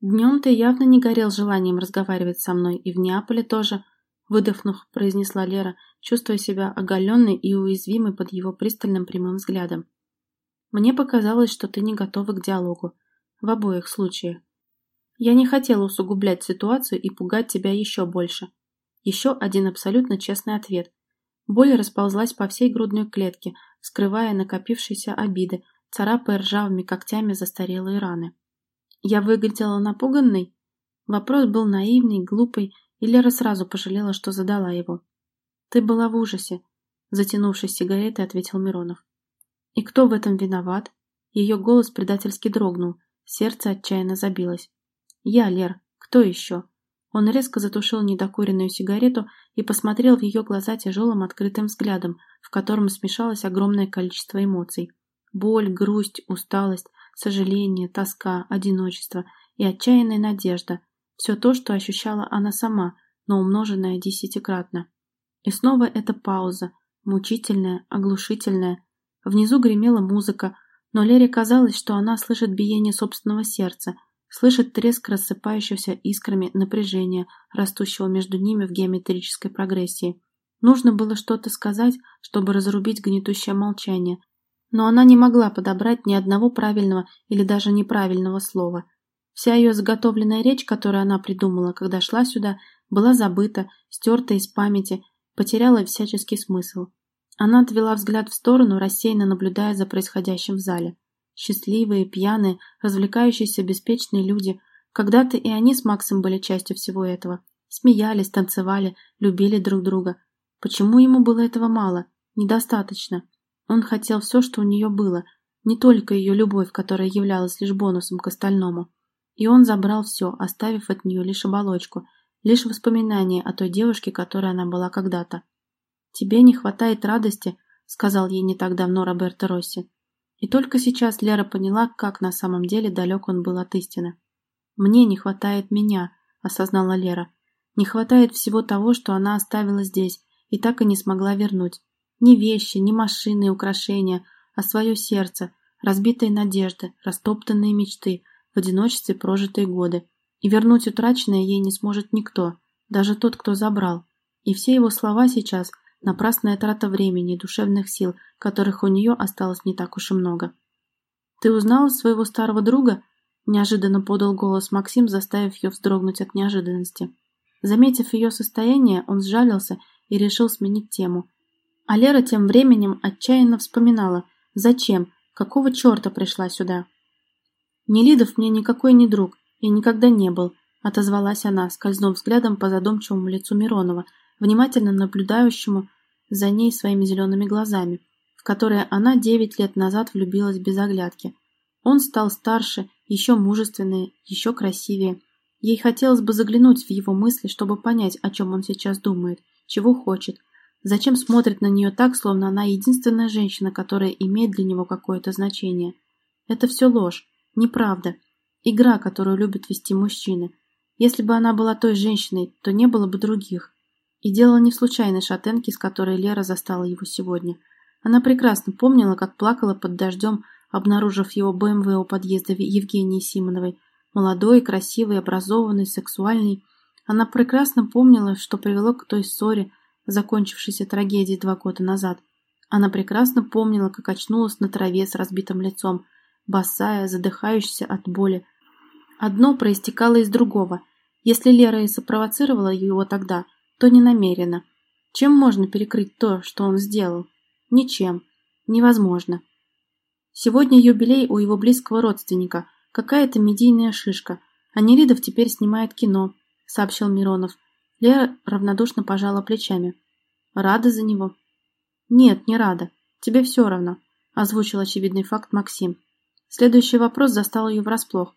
Днем ты явно не горел желанием разговаривать со мной, и в Неаполе тоже», — выдохнув, произнесла Лера, чувствуя себя оголенной и уязвимой под его пристальным прямым взглядом. «Мне показалось, что ты не готова к диалогу. В обоих случаях. Я не хотела усугублять ситуацию и пугать тебя еще больше. Еще один абсолютно честный ответ. Боль расползлась по всей грудной клетке, скрывая накопившиеся обиды, царапая ржавыми когтями застарелые раны. Я выглядела напуганной? Вопрос был наивный, глупый, и Лера сразу пожалела, что задала его. «Ты была в ужасе», — затянувшись сигаретой, ответил Миронов. «И кто в этом виноват?» Ее голос предательски дрогнул, сердце отчаянно забилось. «Я, Лер. Кто еще?» Он резко затушил недокуренную сигарету и посмотрел в ее глаза тяжелым открытым взглядом, в котором смешалось огромное количество эмоций. Боль, грусть, усталость, сожаление, тоска, одиночество и отчаянная надежда. Все то, что ощущала она сама, но умноженное десятикратно. И снова эта пауза, мучительная, оглушительная. Внизу гремела музыка, но Лере казалось, что она слышит биение собственного сердца – слышит треск рассыпающегося искрами напряжения, растущего между ними в геометрической прогрессии. Нужно было что-то сказать, чтобы разрубить гнетущее молчание, но она не могла подобрать ни одного правильного или даже неправильного слова. Вся ее заготовленная речь, которую она придумала, когда шла сюда, была забыта, стерта из памяти, потеряла всяческий смысл. Она отвела взгляд в сторону, рассеянно наблюдая за происходящим в зале. Счастливые, пьяные, развлекающиеся беспечные люди. Когда-то и они с Максом были частью всего этого. Смеялись, танцевали, любили друг друга. Почему ему было этого мало? Недостаточно. Он хотел все, что у нее было. Не только ее любовь, которая являлась лишь бонусом к остальному. И он забрал все, оставив от нее лишь оболочку, лишь воспоминание о той девушке, которой она была когда-то. «Тебе не хватает радости», — сказал ей не так давно Роберто Росси. И только сейчас Лера поняла, как на самом деле далек он был от истины. «Мне не хватает меня», — осознала Лера. «Не хватает всего того, что она оставила здесь и так и не смогла вернуть. Ни вещи, ни машины и украшения, а свое сердце, разбитые надежды, растоптанные мечты, в одиночестве прожитые годы. И вернуть утраченное ей не сможет никто, даже тот, кто забрал. И все его слова сейчас – напрасная трата времени и душевных сил, которых у нее осталось не так уж и много. «Ты узнала своего старого друга?» Неожиданно подал голос Максим, заставив ее вздрогнуть от неожиданности. Заметив ее состояние, он сжалился и решил сменить тему. А Лера тем временем отчаянно вспоминала, зачем, какого черта пришла сюда. «Нелидов мне никакой не друг и никогда не был», отозвалась она, скользнув взглядом по задумчивому лицу Миронова, внимательно наблюдающему за ней своими зелеными глазами, в которые она девять лет назад влюбилась без оглядки. Он стал старше еще мужественнее, еще красивее. Ей хотелось бы заглянуть в его мысли, чтобы понять, о чем он сейчас думает, чего хочет, зачем смотрит на нее так, словно она единственная женщина, которая имеет для него какое-то значение. Это все ложь, неправда, игра, которую любят вести мужчины. Если бы она была той женщиной, то не было бы других. И дело не в случайной шатенке, с которой Лера застала его сегодня. Она прекрасно помнила, как плакала под дождем обнаружив его БМВ у подъезда Евгении Симоновой. Молодой, красивый, образованный, сексуальный. Она прекрасно помнила, что привело к той ссоре, закончившейся трагедией два года назад. Она прекрасно помнила, как очнулась на траве с разбитым лицом, босая, задыхающаяся от боли. Одно проистекало из другого. Если Лера и сопровоцировала его тогда, то не намеренно. Чем можно перекрыть то, что он сделал? Ничем. Невозможно. Сегодня юбилей у его близкого родственника, какая-то медийная шишка. А Нелидов теперь снимает кино, сообщил Миронов. Лера равнодушно пожала плечами. Рада за него? Нет, не рада. Тебе все равно, озвучил очевидный факт Максим. Следующий вопрос застал ее врасплох.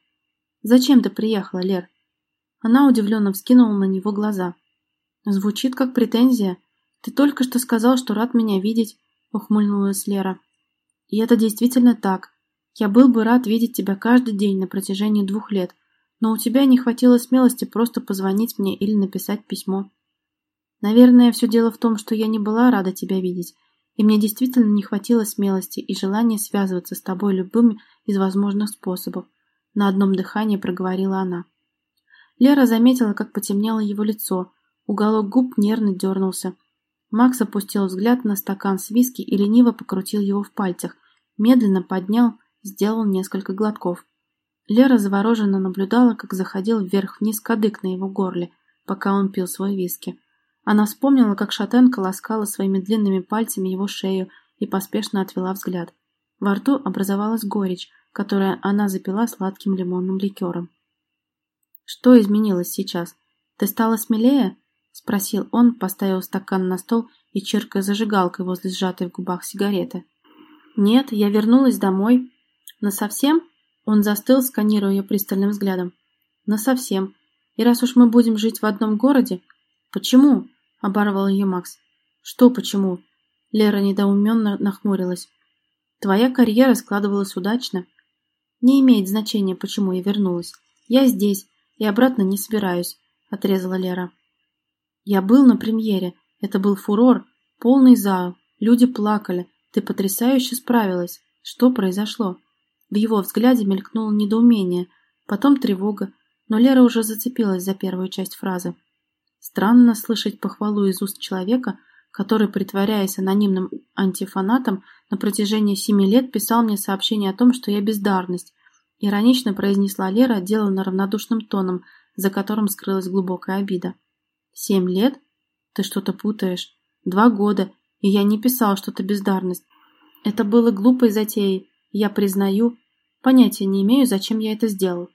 «Зачем ты приехала, Лер?» Она удивленно вскинула на него глаза. «Звучит как претензия. Ты только что сказал, что рад меня видеть», — ухмыльнулась Лера. И это действительно так. Я был бы рад видеть тебя каждый день на протяжении двух лет, но у тебя не хватило смелости просто позвонить мне или написать письмо. Наверное, все дело в том, что я не была рада тебя видеть, и мне действительно не хватило смелости и желания связываться с тобой любым из возможных способов. На одном дыхании проговорила она. Лера заметила, как потемнело его лицо, уголок губ нервно дернулся. Макс опустил взгляд на стакан с виски и лениво покрутил его в пальцах, медленно поднял, сделал несколько глотков. Лера завороженно наблюдала, как заходил вверх-вниз кадык на его горле, пока он пил свой виски. Она вспомнила, как шатенка ласкала своими длинными пальцами его шею и поспешно отвела взгляд. Во рту образовалась горечь, которую она запила сладким лимонным ликером. «Что изменилось сейчас? Ты стала смелее?» — спросил он, поставил стакан на стол и черкая зажигалкой возле сжатой в губах сигареты. «Нет, я вернулась домой». «Насовсем?» Он застыл, сканируя ее пристальным взглядом. «Насовсем. И раз уж мы будем жить в одном городе...» «Почему?» — оборвал ее Макс. «Что почему?» Лера недоуменно нахмурилась. «Твоя карьера складывалась удачно. Не имеет значения, почему я вернулась. Я здесь и обратно не собираюсь», — отрезала Лера. «Я был на премьере. Это был фурор, полный зал. Люди плакали. Ты потрясающе справилась. Что произошло? В его взгляде мелькнуло недоумение, потом тревога, но Лера уже зацепилась за первую часть фразы. Странно слышать похвалу из уст человека, который, притворяясь анонимным антифанатом, на протяжении семи лет писал мне сообщение о том, что я бездарность. Иронично произнесла Лера, деланно равнодушным тоном, за которым скрылась глубокая обида. «Семь лет? Ты что-то путаешь. Два года, и я не писал что-то бездарность. Это было глупой затеей, я признаю. Понятия не имею, зачем я это сделал.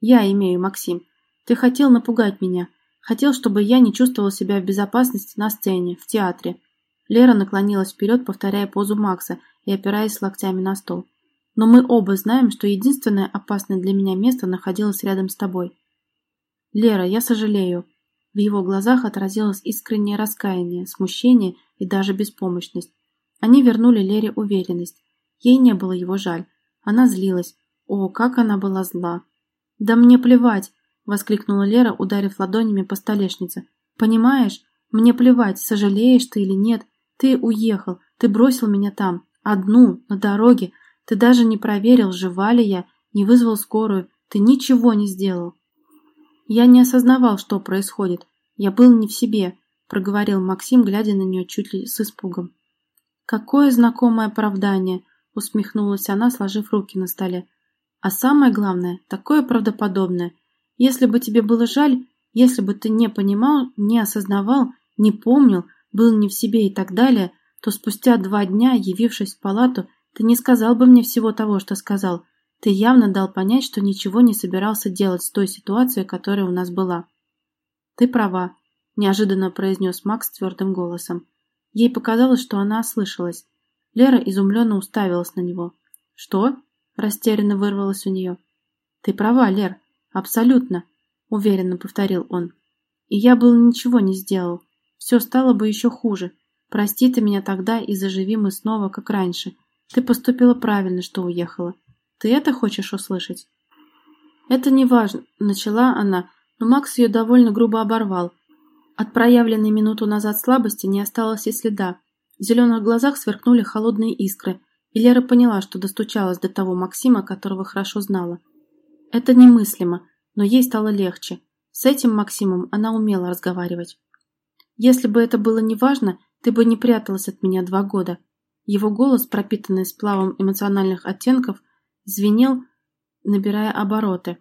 Я имею, Максим. Ты хотел напугать меня. Хотел, чтобы я не чувствовал себя в безопасности на сцене, в театре. Лера наклонилась вперед, повторяя позу Макса и опираясь локтями на стол. Но мы оба знаем, что единственное опасное для меня место находилось рядом с тобой. Лера, я сожалею. В его глазах отразилось искреннее раскаяние, смущение и даже беспомощность. Они вернули Лере уверенность. Ей не было его жаль. Она злилась. О, как она была зла. «Да мне плевать!» – воскликнула Лера, ударив ладонями по столешнице. «Понимаешь? Мне плевать, сожалеешь ты или нет. Ты уехал, ты бросил меня там, одну, на дороге. Ты даже не проверил, жива ли я, не вызвал скорую. Ты ничего не сделал». «Я не осознавал, что происходит. Я был не в себе», – проговорил Максим, глядя на нее чуть ли с испугом. «Какое знакомое оправдание!» – усмехнулась она, сложив руки на столе. «А самое главное, такое правдоподобное. Если бы тебе было жаль, если бы ты не понимал, не осознавал, не помнил, был не в себе и так далее, то спустя два дня, явившись в палату, ты не сказал бы мне всего того, что сказал. Ты явно дал понять, что ничего не собирался делать с той ситуацией, которая у нас была». «Ты права», – неожиданно произнес Макс твердым голосом. Ей показалось, что она ослышалась. Лера изумленно уставилась на него. «Что?» – растерянно вырвалось у нее. «Ты права, Лер, абсолютно», – уверенно повторил он. «И я был ничего не сделал. Все стало бы еще хуже. Прости ты меня тогда и заживи мы снова, как раньше. Ты поступила правильно, что уехала. Ты это хочешь услышать?» «Это не важно», – начала она, но Макс ее довольно грубо оборвал. От проявленной минуту назад слабости не осталось и следа. В зеленых глазах сверкнули холодные искры, и Лера поняла, что достучалась до того Максима, которого хорошо знала. Это немыслимо, но ей стало легче. С этим Максимом она умела разговаривать. «Если бы это было неважно, ты бы не пряталась от меня два года». Его голос, пропитанный сплавом эмоциональных оттенков, звенел, набирая обороты.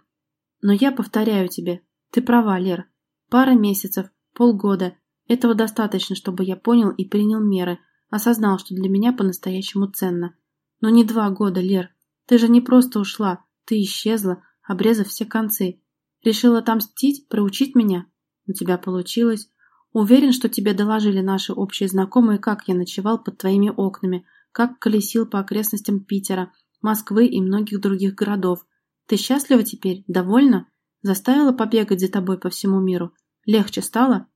«Но я повторяю тебе, ты права, Лер. Пара месяцев, полгода. Этого достаточно, чтобы я понял и принял меры – Осознал, что для меня по-настоящему ценно. Но не два года, Лер. Ты же не просто ушла. Ты исчезла, обрезав все концы. Решила отомстить, проучить меня? У тебя получилось. Уверен, что тебе доложили наши общие знакомые, как я ночевал под твоими окнами, как колесил по окрестностям Питера, Москвы и многих других городов. Ты счастлива теперь? Довольна? Заставила побегать за тобой по всему миру? Легче стало?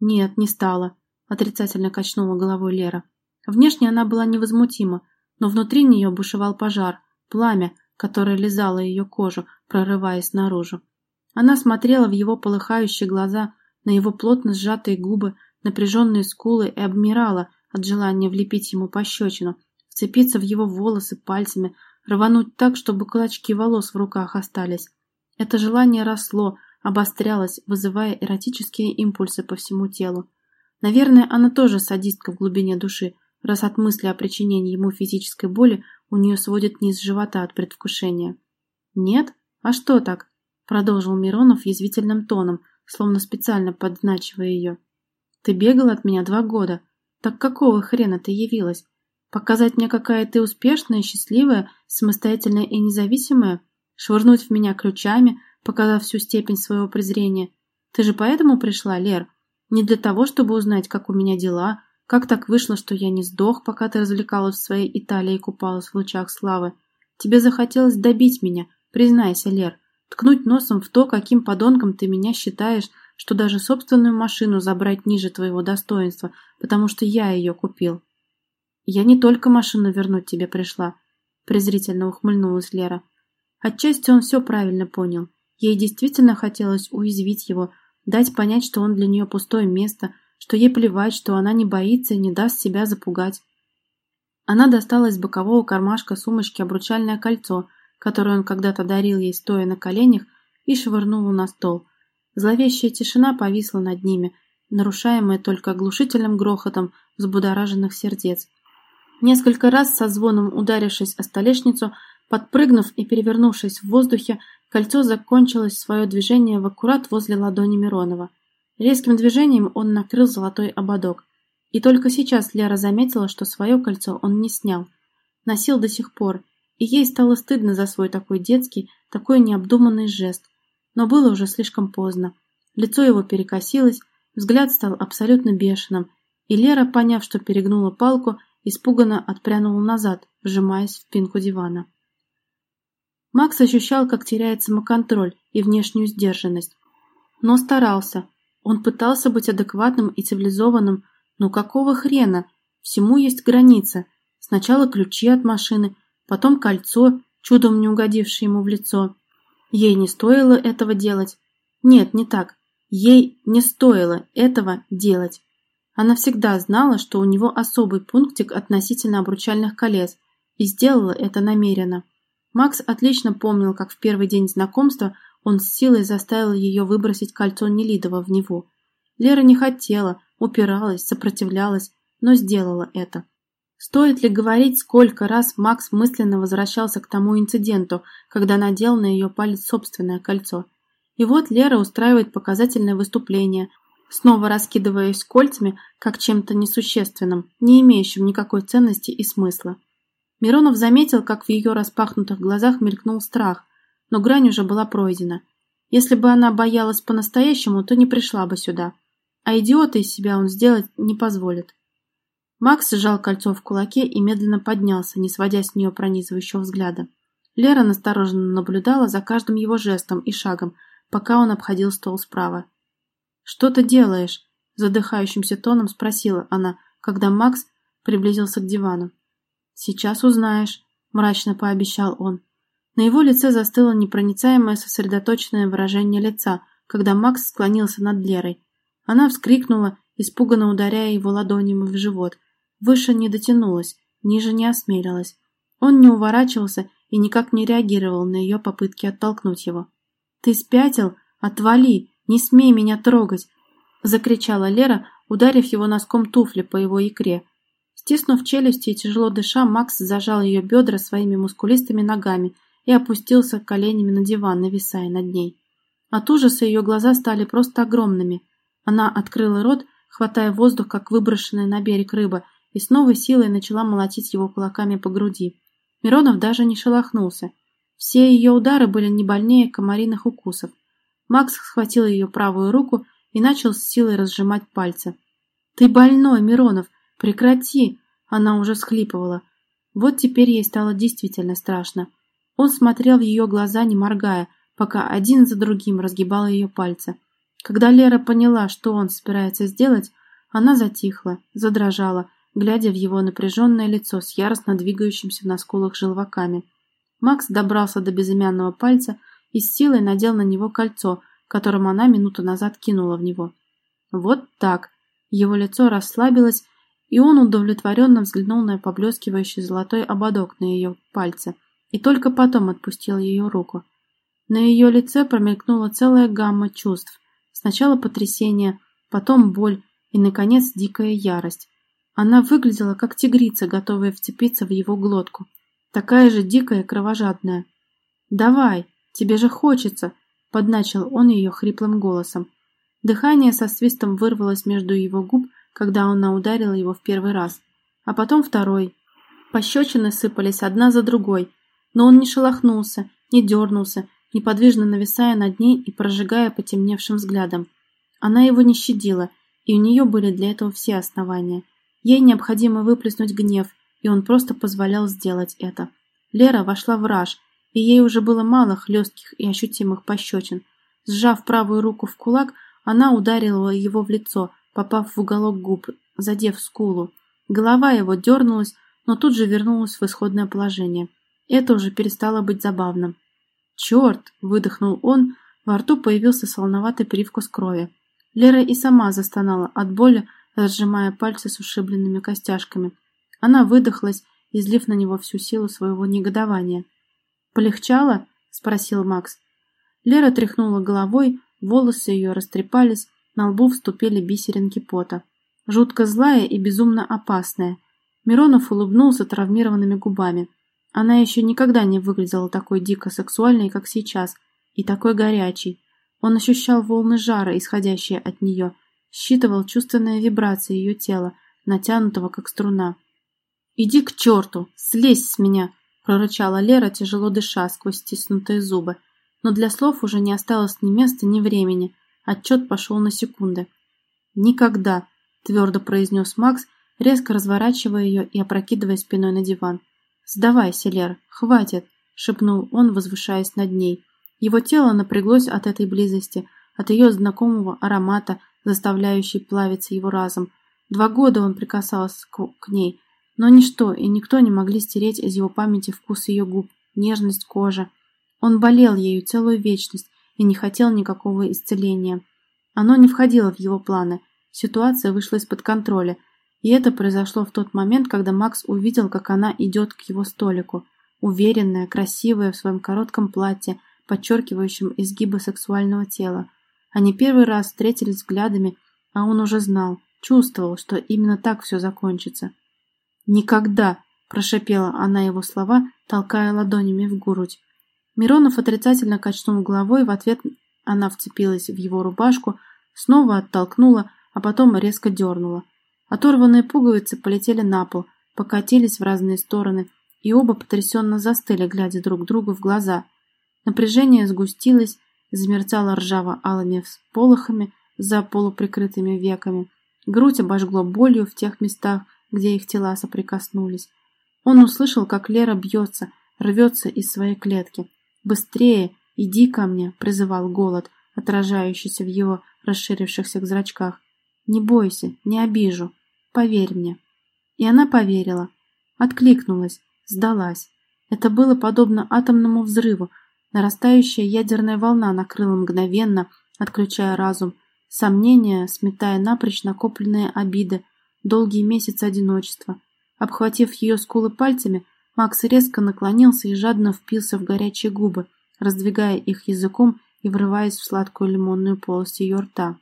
Нет, не стало отрицательно качнула головой Лера. Внешне она была невозмутима, но внутри нее бушевал пожар, пламя, которое лизало ее кожу, прорываясь наружу. Она смотрела в его полыхающие глаза, на его плотно сжатые губы, напряженные скулы и обмирала от желания влепить ему пощечину, вцепиться в его волосы пальцами, рвануть так, чтобы клочки волос в руках остались. Это желание росло, обострялось, вызывая эротические импульсы по всему телу. Наверное, она тоже садистка в глубине души, раз от мысли о причинении ему физической боли у нее сводит низ живота от предвкушения. «Нет? А что так?» – продолжил Миронов язвительным тоном, словно специально подначивая ее. «Ты бегала от меня два года. Так какого хрена ты явилась? Показать мне, какая ты успешная, счастливая, самостоятельная и независимая? Швырнуть в меня ключами, показав всю степень своего презрения? Ты же поэтому пришла, Лер?» Не для того, чтобы узнать, как у меня дела, как так вышло, что я не сдох, пока ты развлекалась в своей Италии и купалась в лучах славы. Тебе захотелось добить меня, признайся, Лер, ткнуть носом в то, каким подонком ты меня считаешь, что даже собственную машину забрать ниже твоего достоинства, потому что я ее купил. Я не только машину вернуть тебе пришла, презрительно ухмыльнулась Лера. Отчасти он все правильно понял. Ей действительно хотелось уязвить его, дать понять, что он для нее пустое место, что ей плевать, что она не боится и не даст себя запугать. Она достала из бокового кармашка сумочки обручальное кольцо, которое он когда-то дарил ей, стоя на коленях, и швырнула на стол. Зловещая тишина повисла над ними, нарушаемая только оглушительным грохотом взбудораженных сердец. Несколько раз со звоном ударившись о столешницу, подпрыгнув и перевернувшись в воздухе, Кольцо закончилось свое движение в аккурат возле ладони Миронова. Резким движением он накрыл золотой ободок. И только сейчас Лера заметила, что свое кольцо он не снял. Носил до сих пор, и ей стало стыдно за свой такой детский, такой необдуманный жест. Но было уже слишком поздно. Лицо его перекосилось, взгляд стал абсолютно бешеным, и Лера, поняв, что перегнула палку, испуганно отпрянул назад, вжимаясь в спинку дивана. Макс ощущал, как теряет самоконтроль и внешнюю сдержанность. Но старался. Он пытался быть адекватным и цивилизованным, но какого хрена? Всему есть граница. Сначала ключи от машины, потом кольцо, чудом не угодившее ему в лицо. Ей не стоило этого делать. Нет, не так. Ей не стоило этого делать. Она всегда знала, что у него особый пунктик относительно обручальных колец, и сделала это намеренно. Макс отлично помнил, как в первый день знакомства он с силой заставил ее выбросить кольцо Нелидова в него. Лера не хотела, упиралась, сопротивлялась, но сделала это. Стоит ли говорить, сколько раз Макс мысленно возвращался к тому инциденту, когда надел на ее палец собственное кольцо. И вот Лера устраивает показательное выступление, снова раскидываясь кольцами, как чем-то несущественным, не имеющим никакой ценности и смысла. Миронов заметил, как в ее распахнутых глазах мелькнул страх, но грань уже была пройдена. Если бы она боялась по-настоящему, то не пришла бы сюда. А идиота из себя он сделать не позволит. Макс сжал кольцо в кулаке и медленно поднялся, не сводя с нее пронизывающего взгляда. Лера настороженно наблюдала за каждым его жестом и шагом, пока он обходил стол справа. «Что ты делаешь?» – задыхающимся тоном спросила она, когда Макс приблизился к дивану. «Сейчас узнаешь», – мрачно пообещал он. На его лице застыло непроницаемое сосредоточенное выражение лица, когда Макс склонился над Лерой. Она вскрикнула, испуганно ударяя его ладонями в живот. Выше не дотянулась, ниже не осмелилась. Он не уворачивался и никак не реагировал на ее попытки оттолкнуть его. «Ты спятил? Отвали! Не смей меня трогать!» — закричала Лера, ударив его носком туфли по его икре. Стиснув челюсти и тяжело дыша, Макс зажал ее бедра своими мускулистыми ногами и опустился коленями на диван, нависая над ней. От ужаса ее глаза стали просто огромными. Она открыла рот, хватая воздух, как выброшенная на берег рыба, и с новой силой начала молотить его кулаками по груди. Миронов даже не шелохнулся. Все ее удары были не больнее комариных укусов. Макс схватил ее правую руку и начал с силой разжимать пальцы. «Ты больной, Миронов! «Прекрати!» Она уже схлипывала. Вот теперь ей стало действительно страшно. Он смотрел в ее глаза, не моргая, пока один за другим разгибал ее пальцы. Когда Лера поняла, что он собирается сделать, она затихла, задрожала, глядя в его напряженное лицо с яростно двигающимся на скулах желваками. Макс добрался до безымянного пальца и с силой надел на него кольцо, которым она минуту назад кинула в него. Вот так. Его лицо расслабилось, и он удовлетворенно взглянул на поблескивающий золотой ободок на ее пальце и только потом отпустил ее руку. На ее лице промелькнула целая гамма чувств. Сначала потрясение, потом боль и, наконец, дикая ярость. Она выглядела как тигрица, готовая вцепиться в его глотку. Такая же дикая и кровожадная. «Давай, тебе же хочется!» — подначил он ее хриплым голосом. Дыхание со свистом вырвалось между его губ, когда она ударила его в первый раз, а потом второй. Пощечины сыпались одна за другой, но он не шелохнулся, не дернулся, неподвижно нависая над ней и прожигая потемневшим взглядом. Она его не щадила, и у нее были для этого все основания. Ей необходимо выплеснуть гнев, и он просто позволял сделать это. Лера вошла в раж, и ей уже было мало хлестких и ощутимых пощечин. Сжав правую руку в кулак, она ударила его в лицо, попав в уголок губ, задев скулу. Голова его дернулась, но тут же вернулась в исходное положение. Это уже перестало быть забавным. «Черт!» – выдохнул он, во рту появился солоноватый привкус крови. Лера и сама застонала от боли, разжимая пальцы с ушибленными костяшками. Она выдохлась, излив на него всю силу своего негодования. «Полегчало?» – спросил Макс. Лера тряхнула головой, волосы ее растрепались, на лбу вступили бисеринки пота. Жутко злая и безумно опасная. Миронов улыбнулся травмированными губами. Она еще никогда не выглядела такой дико сексуальной, как сейчас, и такой горячей. Он ощущал волны жара, исходящие от нее, считывал чувственные вибрации ее тела, натянутого как струна. «Иди к черту! Слезь с меня!» – прорычала Лера, тяжело дыша сквозь стиснутые зубы. Но для слов уже не осталось ни места, ни времени. Отчет пошел на секунды. «Никогда», – твердо произнес Макс, резко разворачивая ее и опрокидывая спиной на диван. «Сдавайся, Лер, хватит!» – шепнул он, возвышаясь над ней. Его тело напряглось от этой близости, от ее знакомого аромата, заставляющей плавиться его разум. Два года он прикасался к, к ней, но ничто и никто не могли стереть из его памяти вкус ее губ, нежность кожи. Он болел ею целую вечность и не хотел никакого исцеления. Оно не входило в его планы. Ситуация вышла из-под контроля, и это произошло в тот момент, когда Макс увидел, как она идет к его столику, уверенная, красивая в своем коротком платье, подчеркивающем изгибы сексуального тела. Они первый раз встретились взглядами, а он уже знал, чувствовал, что именно так все закончится. «Никогда!» – прошипела она его слова, толкая ладонями в грудь. Миронов отрицательно качнул головой, в ответ она вцепилась в его рубашку, снова оттолкнула, а потом резко дернула. Оторванные пуговицы полетели на пол, покатились в разные стороны, и оба потрясенно застыли, глядя друг другу в глаза. Напряжение сгустилось, замерцало ржаво-алыми всполохами за полуприкрытыми веками. Грудь обожгло болью в тех местах, где их тела соприкоснулись. Он услышал, как Лера бьется, рвется из своей клетки. «Быстрее! Иди ко мне!» — призывал голод, отражающийся в его расширившихся зрачках. «Не бойся, не обижу. Поверь мне». И она поверила. Откликнулась, сдалась. Это было подобно атомному взрыву. Нарастающая ядерная волна накрыла мгновенно, отключая разум. Сомнения, сметая напрочь накопленные обиды, долгие месяцы одиночества. Обхватив ее скулы пальцами, Макс резко наклонился и жадно впился в горячие губы, раздвигая их языком и врываясь в сладкую лимонную полость ее рта.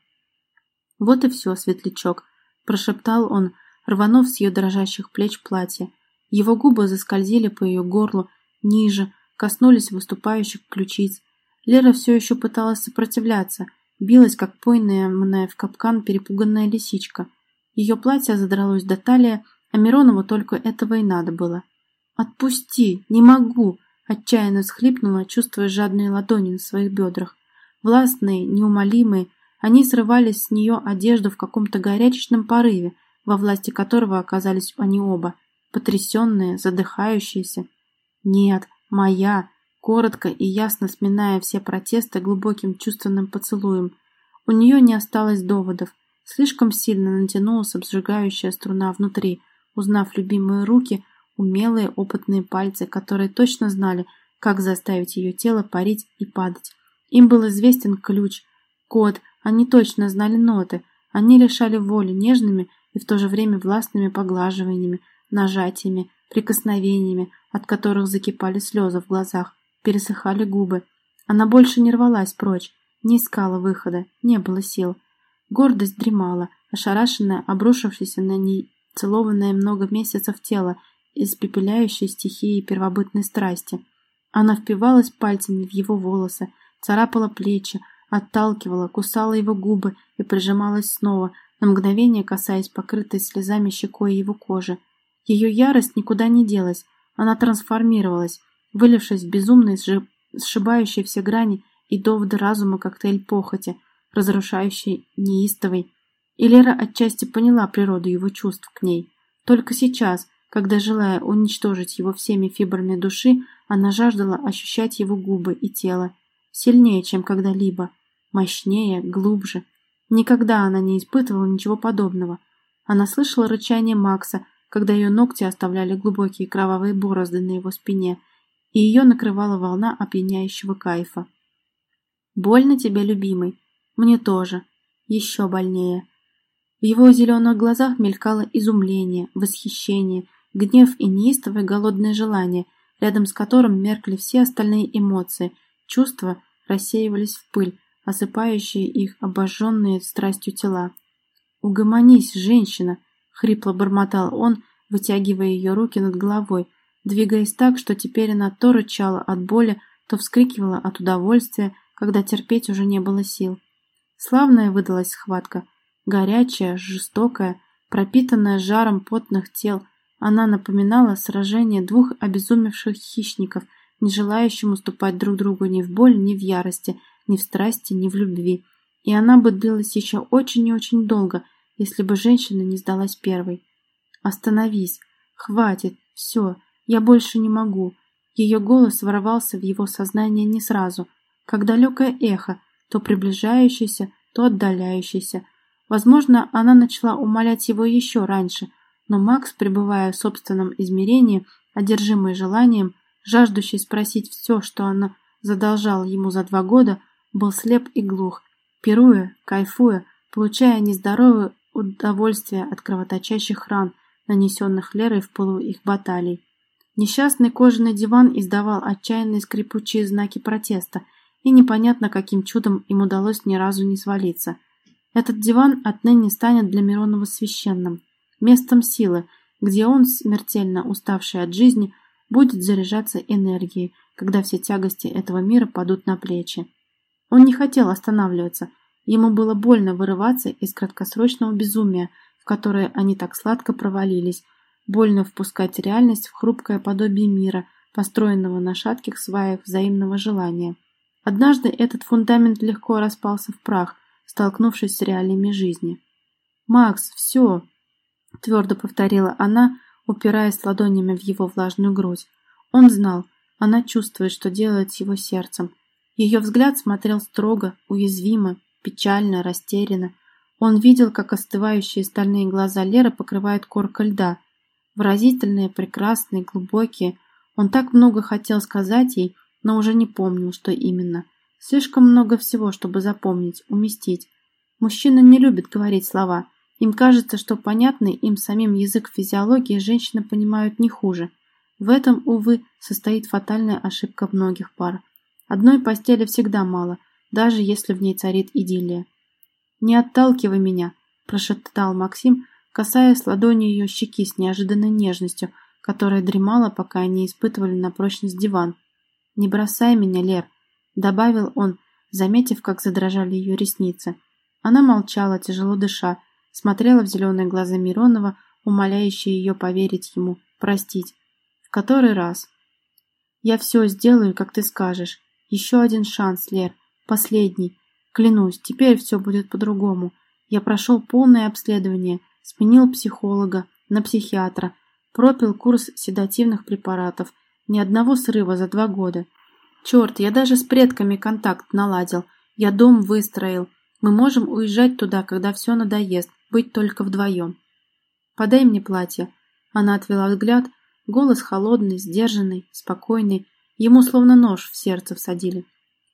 «Вот и все, светлячок», – прошептал он, рванув с ее дрожащих плеч платье. Его губы заскользили по ее горлу, ниже, коснулись выступающих ключиц. Лера все еще пыталась сопротивляться, билась, как пойная в капкан перепуганная лисичка – ее платье задралось до талии, а Миронову только этого и надо было. «Отпусти! Не могу!» Отчаянно схлипнула, чувствуя жадные ладони на своих бедрах. Властные, неумолимые, они срывали с нее одежду в каком-то горячечном порыве, во власти которого оказались они оба, потрясенные, задыхающиеся. «Нет, моя!» коротко и ясно сминая все протесты глубоким чувственным поцелуем. У нее не осталось доводов, Слишком сильно натянулась обжигающая струна внутри, узнав любимые руки, умелые опытные пальцы, которые точно знали, как заставить ее тело парить и падать. Им был известен ключ, код, они точно знали ноты, они лишали воли нежными и в то же время властными поглаживаниями, нажатиями, прикосновениями, от которых закипали слезы в глазах, пересыхали губы. Она больше не рвалась прочь, не искала выхода, не было сил. Гордость дремала, ошарашенная, обрушившаяся на ней целованное много месяцев тело, испепеляющей стихии первобытной страсти. Она впивалась пальцами в его волосы, царапала плечи, отталкивала, кусала его губы и прижималась снова, на мгновение касаясь покрытой слезами щекой его кожи. Ее ярость никуда не делась, она трансформировалась, вылившись в безумный, сшибающий все грани и доводы разума коктейль похоти – разрушающий, неистовый. И Лера отчасти поняла природу его чувств к ней. Только сейчас, когда, желая уничтожить его всеми фибрами души, она жаждала ощущать его губы и тело. Сильнее, чем когда-либо. Мощнее, глубже. Никогда она не испытывала ничего подобного. Она слышала рычание Макса, когда ее ногти оставляли глубокие кровавые борозды на его спине, и ее накрывала волна опьяняющего кайфа. «Больно тебе, любимый?» Мне тоже. Еще больнее. В его зеленых глазах мелькало изумление, восхищение, гнев и неистовое голодное желание, рядом с которым меркли все остальные эмоции, чувства рассеивались в пыль, осыпающие их обожженные страстью тела. «Угомонись, женщина!» — хрипло бормотал он, вытягивая ее руки над головой, двигаясь так, что теперь она то рычала от боли, то вскрикивала от удовольствия, когда терпеть уже не было сил. Славная выдалась схватка. Горячая, жестокая, пропитанная жаром потных тел, она напоминала сражение двух обезумевших хищников, не желающим уступать друг другу ни в боль, ни в ярости, ни в страсти, ни в любви. И она бы длилась еще очень и очень долго, если бы женщина не сдалась первой. Остановись! Хватит! Все! Я больше не могу!» Ее голос ворвался в его сознание не сразу, как далекое эхо, то приближающееся, то отдаляющееся. Возможно, она начала умолять его еще раньше, но Макс, пребывая в собственном измерении, одержимый желанием, жаждущий спросить все, что она задолжала ему за два года, был слеп и глух, пируя, кайфуя, получая нездоровое удовольствие от кровоточащих ран, нанесенных Лерой в пылу их баталий. Несчастный кожаный диван издавал отчаянные скрипучие знаки протеста, и непонятно, каким чудом им удалось ни разу не свалиться. Этот диван отныне станет для Миронова священным, местом силы, где он, смертельно уставший от жизни, будет заряжаться энергией, когда все тягости этого мира падут на плечи. Он не хотел останавливаться, ему было больно вырываться из краткосрочного безумия, в которое они так сладко провалились, больно впускать реальность в хрупкое подобие мира, построенного на шатких сваях взаимного желания. Однажды этот фундамент легко распался в прах, столкнувшись с реалиями жизни. «Макс, все!» – твердо повторила она, упираясь ладонями в его влажную грудь. Он знал, она чувствует, что делает с его сердцем. Ее взгляд смотрел строго, уязвимо, печально, растерянно. Он видел, как остывающие стальные глаза Леры покрывают корка льда. Выразительные, прекрасные, глубокие. Он так много хотел сказать ей, но уже не помнил, что именно. Слишком много всего, чтобы запомнить, уместить. Мужчина не любит говорить слова. Им кажется, что понятный им самим язык физиологии женщины понимают не хуже. В этом, увы, состоит фатальная ошибка многих пар. Одной постели всегда мало, даже если в ней царит идиллия. «Не отталкивай меня», – прошептал Максим, касаясь ладонью ее щеки с неожиданной нежностью, которая дремала, пока они испытывали на прочность диван. «Не бросай меня, Лер», – добавил он, заметив, как задрожали ее ресницы. Она молчала, тяжело дыша, смотрела в зеленые глаза Миронова, умоляющие ее поверить ему, простить. В который раз? «Я все сделаю, как ты скажешь. Еще один шанс, Лер. Последний. Клянусь, теперь все будет по-другому. Я прошел полное обследование, сменил психолога на психиатра, пропил курс седативных препаратов, ни одного срыва за два года. Черт, я даже с предками контакт наладил, я дом выстроил. Мы можем уезжать туда, когда все надоест, быть только вдвоем. Подай мне платье. Она отвела взгляд, голос холодный, сдержанный, спокойный, ему словно нож в сердце всадили.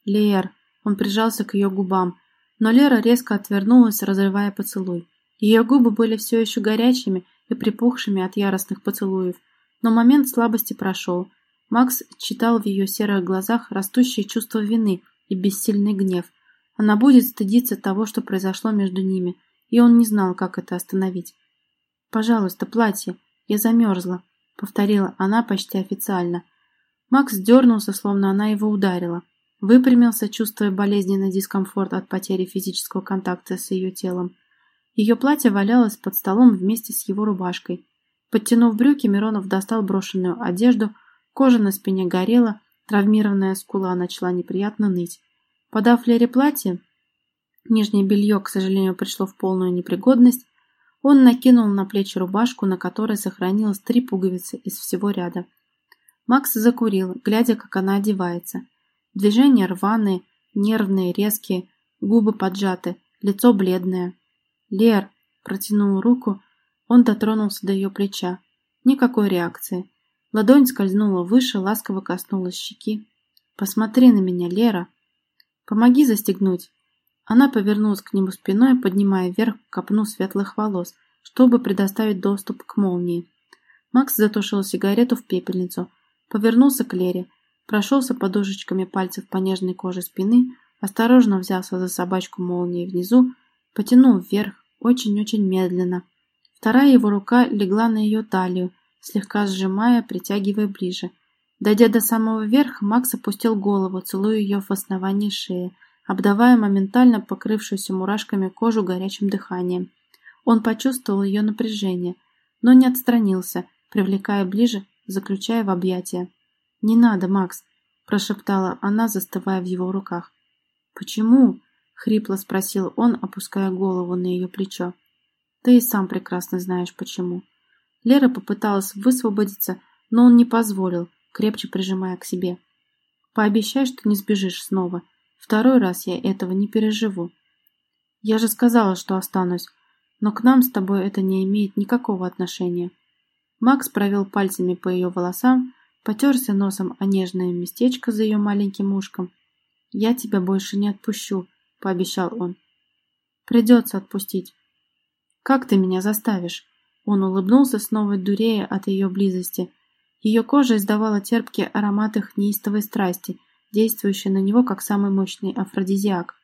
Лер, он прижался к ее губам, но Лера резко отвернулась, разрывая поцелуй. Ее губы были все еще горячими и припухшими от яростных поцелуев, но момент слабости прошел. Макс читал в ее серых глазах растущее чувство вины и бессильный гнев. Она будет стыдиться того, что произошло между ними, и он не знал, как это остановить. «Пожалуйста, платье, я замерзла», — повторила она почти официально. Макс дернулся, словно она его ударила. Выпрямился, чувствуя болезненный дискомфорт от потери физического контакта с ее телом. Ее платье валялось под столом вместе с его рубашкой. Подтянув брюки, Миронов достал брошенную одежду, кожа на спине горела, травмированная скула начала неприятно ныть. Подав Лере платье, нижнее белье, к сожалению, пришло в полную непригодность, он накинул на плечи рубашку, на которой сохранилось три пуговицы из всего ряда. Макс закурил, глядя, как она одевается. Движения рваные, нервные, резкие, губы поджаты, лицо бледное. «Лер!» – протянул руку, он дотронулся до ее плеча. Никакой реакции. Ладонь скользнула выше, ласково коснулась щеки. «Посмотри на меня, Лера!» «Помоги застегнуть!» Она повернулась к нему спиной, поднимая вверх копну светлых волос, чтобы предоставить доступ к молнии. Макс затушил сигарету в пепельницу, повернулся к Лере, прошелся подушечками пальцев по нежной коже спины, осторожно взялся за собачку молнии внизу, потянул вверх, очень-очень медленно. Вторая его рука легла на ее талию, слегка сжимая, притягивая ближе. Дойдя до самого верха, Макс опустил голову, целуя ее в основании шеи, обдавая моментально покрывшуюся мурашками кожу горячим дыханием. Он почувствовал ее напряжение, но не отстранился, привлекая ближе, заключая в объятия. «Не надо, Макс», – прошептала она, застывая в его руках. «Почему?» — хрипло спросил он, опуская голову на ее плечо. «Ты и сам прекрасно знаешь, почему». Лера попыталась высвободиться, но он не позволил, крепче прижимая к себе. «Пообещай, что не сбежишь снова. Второй раз я этого не переживу». «Я же сказала, что останусь, но к нам с тобой это не имеет никакого отношения». Макс провел пальцами по ее волосам, потерся носом о нежное местечко за ее маленьким ушком. «Я тебя больше не отпущу», — пообещал он. «Придется отпустить». «Как ты меня заставишь?» Он улыбнулся, снова дурея от ее близости. Ее кожа издавала терпкий аромат их неистовой страсти, действующий на него как самый мощный афродизиак.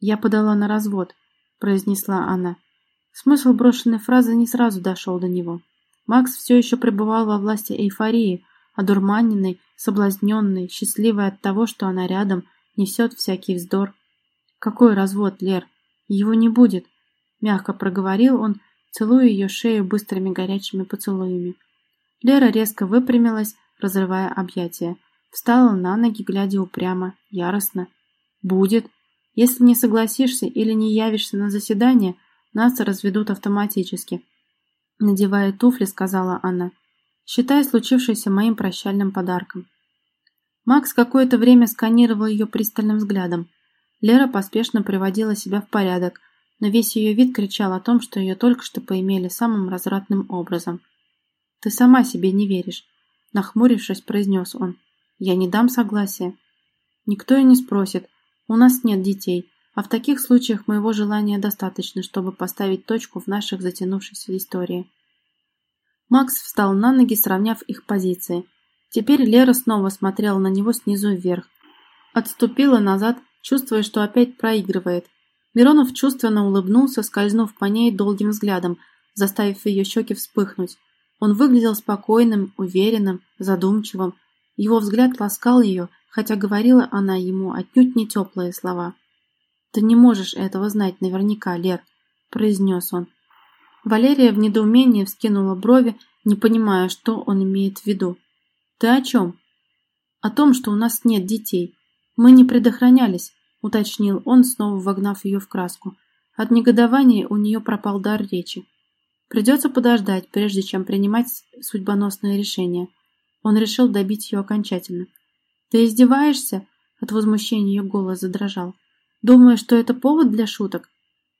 «Я подала на развод», — произнесла она. Смысл брошенной фразы не сразу дошел до него. Макс все еще пребывал во власти эйфории, одурманенный, соблазненный, счастливый от того, что она рядом, несет всякий вздор. «Какой развод, Лер? Его не будет», — мягко проговорил он, целуя ее шею быстрыми горячими поцелуями. Лера резко выпрямилась, разрывая объятия. Встала на ноги, глядя упрямо, яростно. «Будет. Если не согласишься или не явишься на заседание, нас разведут автоматически». Надевая туфли, сказала она. «Считай случившееся моим прощальным подарком». Макс какое-то время сканировал ее пристальным взглядом. Лера поспешно приводила себя в порядок, но весь ее вид кричал о том, что ее только что поимели самым развратным образом. «Ты сама себе не веришь», — нахмурившись, произнес он. «Я не дам согласия». «Никто и не спросит. У нас нет детей, а в таких случаях моего желания достаточно, чтобы поставить точку в наших затянувшейся истории». Макс встал на ноги, сравняв их позиции. Теперь Лера снова смотрела на него снизу вверх. Отступила назад, чувствуя, что опять проигрывает, Миронов чувственно улыбнулся, скользнув по ней долгим взглядом, заставив ее щеки вспыхнуть. Он выглядел спокойным, уверенным, задумчивым. Его взгляд ласкал ее, хотя говорила она ему отнюдь не теплые слова. «Ты не можешь этого знать наверняка, Лер», – произнес он. Валерия в недоумении вскинула брови, не понимая, что он имеет в виду. «Ты о чем?» «О том, что у нас нет детей. Мы не предохранялись уточнил он, снова вогнав ее в краску. От негодования у нее пропал дар речи. Придется подождать, прежде чем принимать судьбоносное решение. Он решил добить ее окончательно. «Ты издеваешься?» От возмущения ее голос задрожал. «Думаешь, что это повод для шуток?»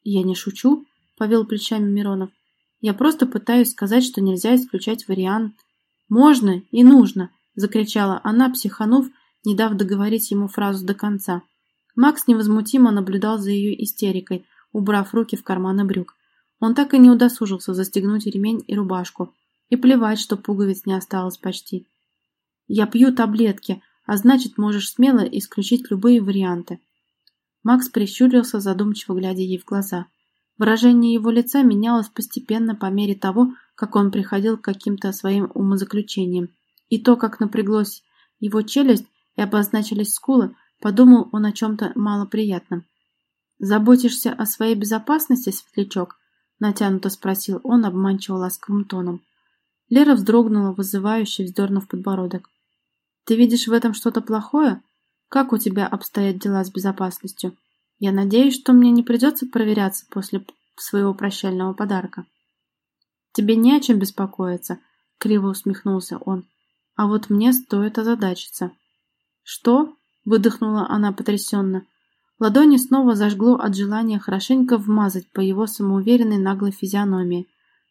«Я не шучу», — повел плечами Миронов. «Я просто пытаюсь сказать, что нельзя исключать вариант». «Можно и нужно!» — закричала она, психанув, не дав договорить ему фразу до конца. Макс невозмутимо наблюдал за ее истерикой, убрав руки в карманы брюк. Он так и не удосужился застегнуть ремень и рубашку. И плевать, что пуговиц не осталось почти. «Я пью таблетки, а значит, можешь смело исключить любые варианты». Макс прищурился, задумчиво глядя ей в глаза. Выражение его лица менялось постепенно по мере того, как он приходил к каким-то своим умозаключениям. И то, как напряглась его челюсть и обозначились скулы, Подумал он о чем-то малоприятном. «Заботишься о своей безопасности, светлячок?» Натянуто спросил он обманчиво ласковым тоном. Лера вздрогнула, вызывающе вздернув подбородок. «Ты видишь в этом что-то плохое? Как у тебя обстоят дела с безопасностью? Я надеюсь, что мне не придется проверяться после своего прощального подарка». «Тебе не о чем беспокоиться», — криво усмехнулся он. «А вот мне стоит озадачиться». «Что?» Выдохнула она потрясенно. Ладони снова зажгло от желания хорошенько вмазать по его самоуверенной наглой физиономии.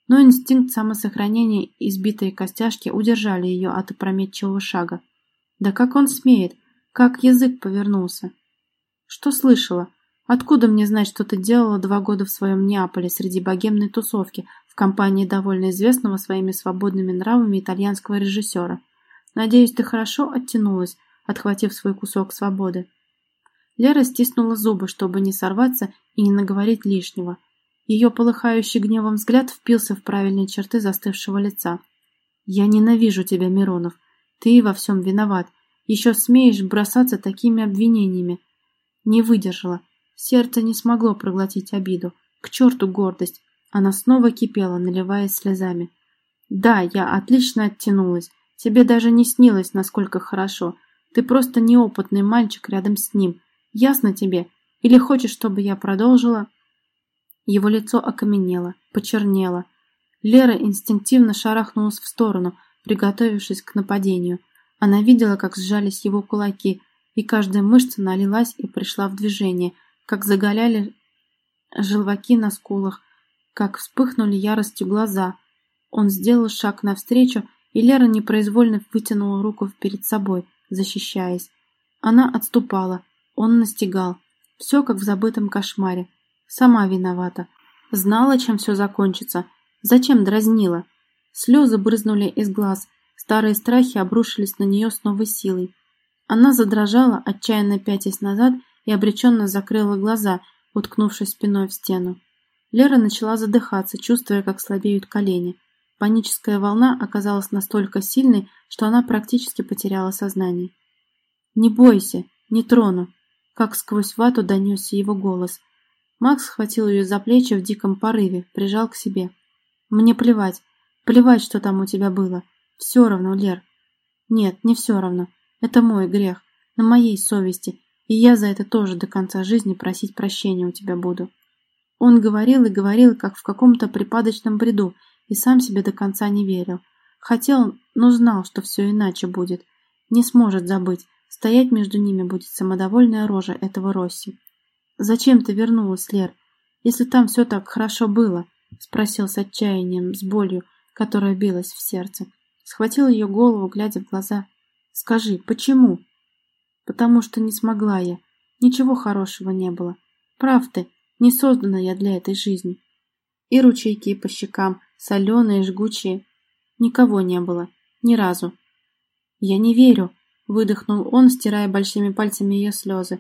Но инстинкт самосохранения и избитые костяшки удержали ее от опрометчивого шага. Да как он смеет? Как язык повернулся? Что слышала? Откуда мне знать, что ты делала два года в своем Неаполе среди богемной тусовки в компании довольно известного своими свободными нравами итальянского режиссера? Надеюсь, ты хорошо оттянулась, отхватив свой кусок свободы. Лера стиснула зубы, чтобы не сорваться и не наговорить лишнего. Ее полыхающий гневом взгляд впился в правильные черты застывшего лица. «Я ненавижу тебя, Миронов. Ты во всем виноват. Еще смеешь бросаться такими обвинениями». Не выдержала. Сердце не смогло проглотить обиду. К черту гордость. Она снова кипела, наливаясь слезами. «Да, я отлично оттянулась. Тебе даже не снилось, насколько хорошо. Ты просто неопытный мальчик рядом с ним. Ясно тебе? Или хочешь, чтобы я продолжила?» Его лицо окаменело, почернело. Лера инстинктивно шарахнулась в сторону, приготовившись к нападению. Она видела, как сжались его кулаки, и каждая мышца налилась и пришла в движение, как заголяли желваки на скулах, как вспыхнули яростью глаза. Он сделал шаг навстречу, и Лера непроизвольно вытянула руку перед собой, защищаясь. Она отступала, он настигал. Все как в забытом кошмаре. Сама виновата. Знала, чем все закончится. Зачем дразнила? Слезы брызнули из глаз. Старые страхи обрушились на нее с новой силой. Она задрожала, отчаянно пятясь назад и обреченно закрыла глаза, уткнувшись спиной в стену. Лера начала задыхаться, чувствуя, как слабеют колени. Паническая волна оказалась настолько сильной, что она практически потеряла сознание. «Не бойся, не трону!» Как сквозь вату донесся его голос. Макс схватил ее за плечи в диком порыве, прижал к себе. «Мне плевать. Плевать, что там у тебя было. Все равно, Лер. Нет, не все равно. Это мой грех. На моей совести. И я за это тоже до конца жизни просить прощения у тебя буду». Он говорил и говорил, как в каком-то припадочном бреду, и сам себе до конца не верил. Хотел, но знал, что все иначе будет. Не сможет забыть. Стоять между ними будет самодовольная рожа этого Росси. «Зачем ты вернулась, Лер, если там все так хорошо было?» Спросил с отчаянием, с болью, которая билась в сердце. Схватил ее голову, глядя в глаза. «Скажи, почему?» «Потому что не смогла я. Ничего хорошего не было. Прав ты, не создана я для этой жизни. И ручейки по щекам, соленые, жгучие. Никого не было. Ни разу. Я не верю, выдохнул он, стирая большими пальцами ее слезы.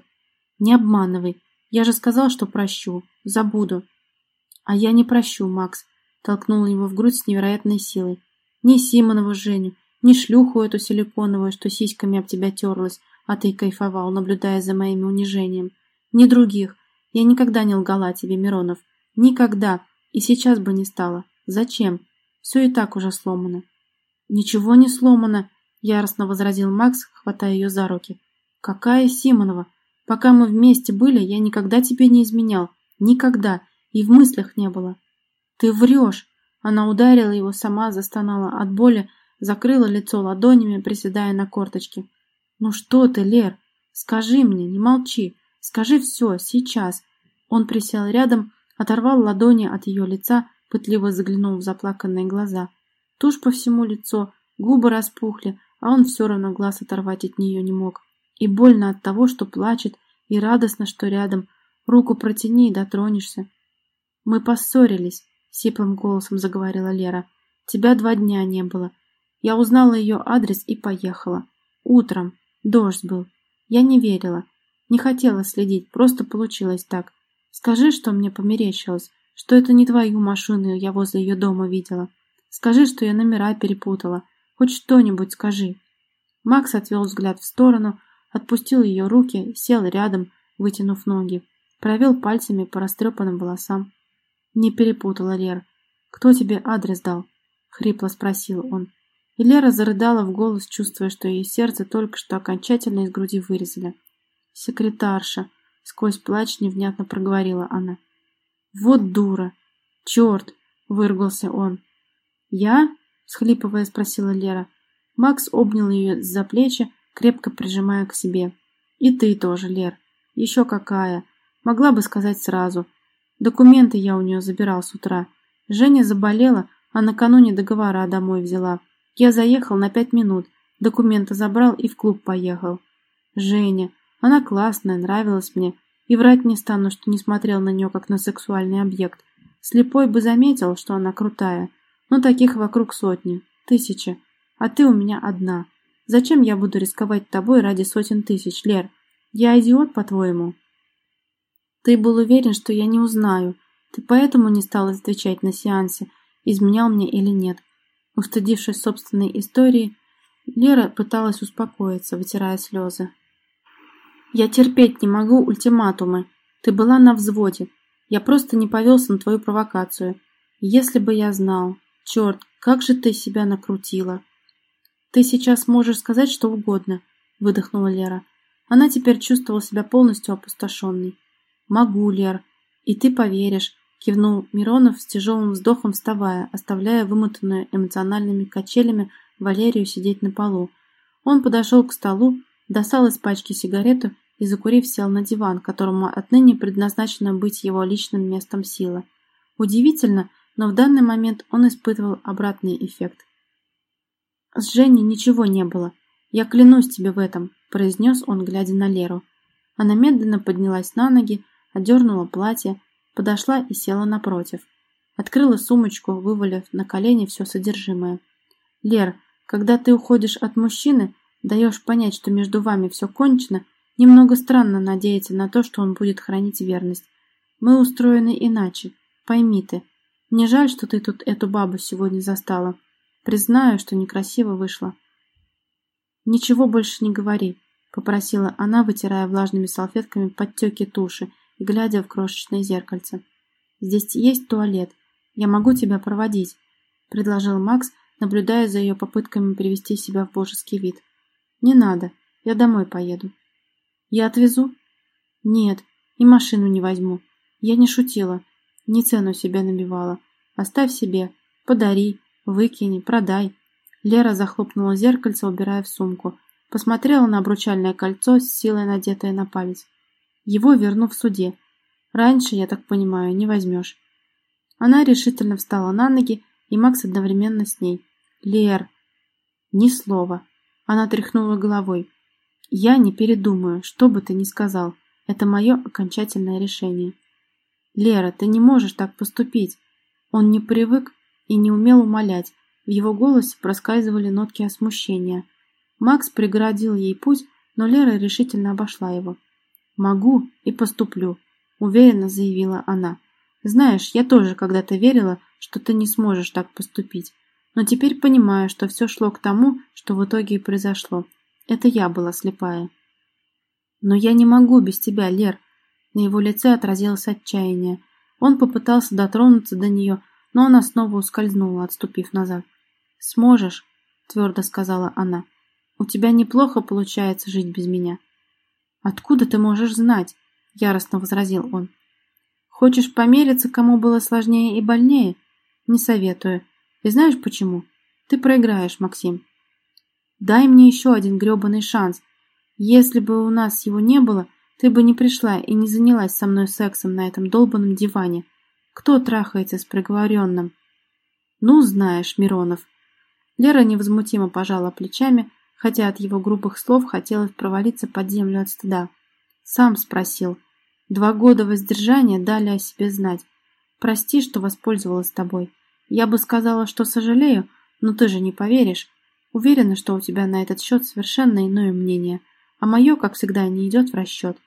Не обманывай. Я же сказал, что прощу. Забуду. А я не прощу, Макс. Толкнул его в грудь с невероятной силой. Ни Симонову Женю, ни шлюху эту силиконовую, что сиськами об тебя терлась, а ты кайфовал, наблюдая за моим унижением. Ни других. Я никогда не лгала тебе, Миронов. Никогда. И сейчас бы не стала. Зачем? Все и так уже сломано. Ничего не сломано, яростно возразил Макс, хватая ее за руки. Какая Симонова? Пока мы вместе были, я никогда тебе не изменял. Никогда. И в мыслях не было. Ты врешь. Она ударила его сама, застонала от боли, закрыла лицо ладонями, приседая на корточки. «Ну что ты, Лер? Скажи мне, не молчи. Скажи все, сейчас». Он присел рядом, оторвал ладони от ее лица, пытливо заглянул в заплаканные глаза. Тушь по всему лицо, губы распухли, а он все равно глаз оторвать от нее не мог. И больно от того, что плачет, и радостно, что рядом. Руку протяни и дотронешься. Мы поссорились, сиплым голосом заговорила Лера. Тебя два дня не было. Я узнала ее адрес и поехала. Утром. Дождь был. Я не верила. Не хотела следить, просто получилось так. Скажи, что мне померещилось, что это не твою машину я возле ее дома видела. Скажи, что я номера перепутала. Хоть что-нибудь скажи. Макс отвел взгляд в сторону, отпустил ее руки, сел рядом, вытянув ноги, провел пальцами по растрепанным волосам. Не перепутала Лер. «Кто тебе адрес дал?» — хрипло спросил он. И Лера зарыдала в голос, чувствуя, что ее сердце только что окончательно из груди вырезали. «Секретарша», Сквозь плач невнятно проговорила она. «Вот дура! Черт!» — выругался он. «Я?» — схлипывая спросила Лера. Макс обнял ее за плечи, крепко прижимая к себе. «И ты тоже, Лер. Еще какая. Могла бы сказать сразу. Документы я у нее забирал с утра. Женя заболела, а накануне договора домой взяла. Я заехал на пять минут, документы забрал и в клуб поехал. Женя, она классная, нравилась мне. И врать не стану, что не смотрел на нее как на сексуальный объект. Слепой бы заметил, что она крутая. Но таких вокруг сотни, тысячи. А ты у меня одна. Зачем я буду рисковать тобой ради сотен тысяч, Лер? Я идиот, по-твоему? Ты был уверен, что я не узнаю. Ты поэтому не стал отвечать на сеансе, изменял мне или нет. Устыдившись собственной истории, Лера пыталась успокоиться, вытирая слезы. Я терпеть не могу ультиматумы. Ты была на взводе. Я просто не повелся на твою провокацию. Если бы я знал. Черт, как же ты себя накрутила. Ты сейчас можешь сказать что угодно, выдохнула Лера. Она теперь чувствовала себя полностью опустошенной. Могу, Лер. И ты поверишь. кивнул Миронов с тяжелым вздохом вставая, оставляя вымотанную эмоциональными качелями Валерию сидеть на полу. Он подошел к столу, достал из пачки сигарету и, закурив, сел на диван, которому отныне предназначено быть его личным местом силы. Удивительно, но в данный момент он испытывал обратный эффект. «С Женей ничего не было. Я клянусь тебе в этом», – произнес он, глядя на Леру. Она медленно поднялась на ноги, одернула платье, подошла и села напротив. Открыла сумочку, вывалив на колени все содержимое. «Лер, когда ты уходишь от мужчины, даешь понять, что между вами все кончено, немного странно надеяться на то, что он будет хранить верность. Мы устроены иначе, пойми ты. Мне жаль, что ты тут эту бабу сегодня застала. Признаю, что некрасиво вышло. Ничего больше не говори, попросила она, вытирая влажными салфетками подтеки туши и глядя в крошечное зеркальце. Здесь есть туалет. Я могу тебя проводить, предложил Макс, наблюдая за ее попытками привести себя в божеский вид. Не надо, я домой поеду. Я отвезу? Нет, и машину не возьму. Я не шутила, не цену себе набивала. Оставь себе, подари, Выкини, продай. Лера захлопнула зеркальце, убирая в сумку. Посмотрела на обручальное кольцо с силой надетое на палец. Его верну в суде. Раньше, я так понимаю, не возьмешь. Она решительно встала на ноги, и Макс одновременно с ней. Лер. Ни слова. Она тряхнула головой. Я не передумаю, что бы ты ни сказал. Это мое окончательное решение. Лера, ты не можешь так поступить. Он не привык и не умел умолять. В его голосе проскальзывали нотки смущения. Макс преградил ей путь, но Лера решительно обошла его. «Могу и поступлю», — уверенно заявила она. «Знаешь, я тоже когда-то верила, что ты не сможешь так поступить. Но теперь понимаю, что все шло к тому, что в итоге и произошло. Это я была слепая». «Но я не могу без тебя, Лер». На его лице отразилось отчаяние. Он попытался дотронуться до нее, но она снова ускользнула, отступив назад. «Сможешь», — твердо сказала она. «У тебя неплохо получается жить без меня». «Откуда ты можешь знать?» — яростно возразил он. «Хочешь помериться, кому было сложнее и больнее? Не советую. И знаешь почему? Ты проиграешь, Максим. Дай мне еще один гребаный шанс. Если бы у нас его не было, ты бы не пришла и не занялась со мной сексом на этом долбанном диване. Кто трахается с приговоренным? Ну, знаешь, Миронов. Лера невозмутимо пожала плечами, хотя от его грубых слов хотелось провалиться под землю от стыда. Сам спросил. Два года воздержания дали о себе знать. Прости, что воспользовалась тобой. Я бы сказала, что сожалею, но ты же не поверишь. Уверена, что у тебя на этот счет совершенно иное мнение, а мое, как всегда, не идет в расчет.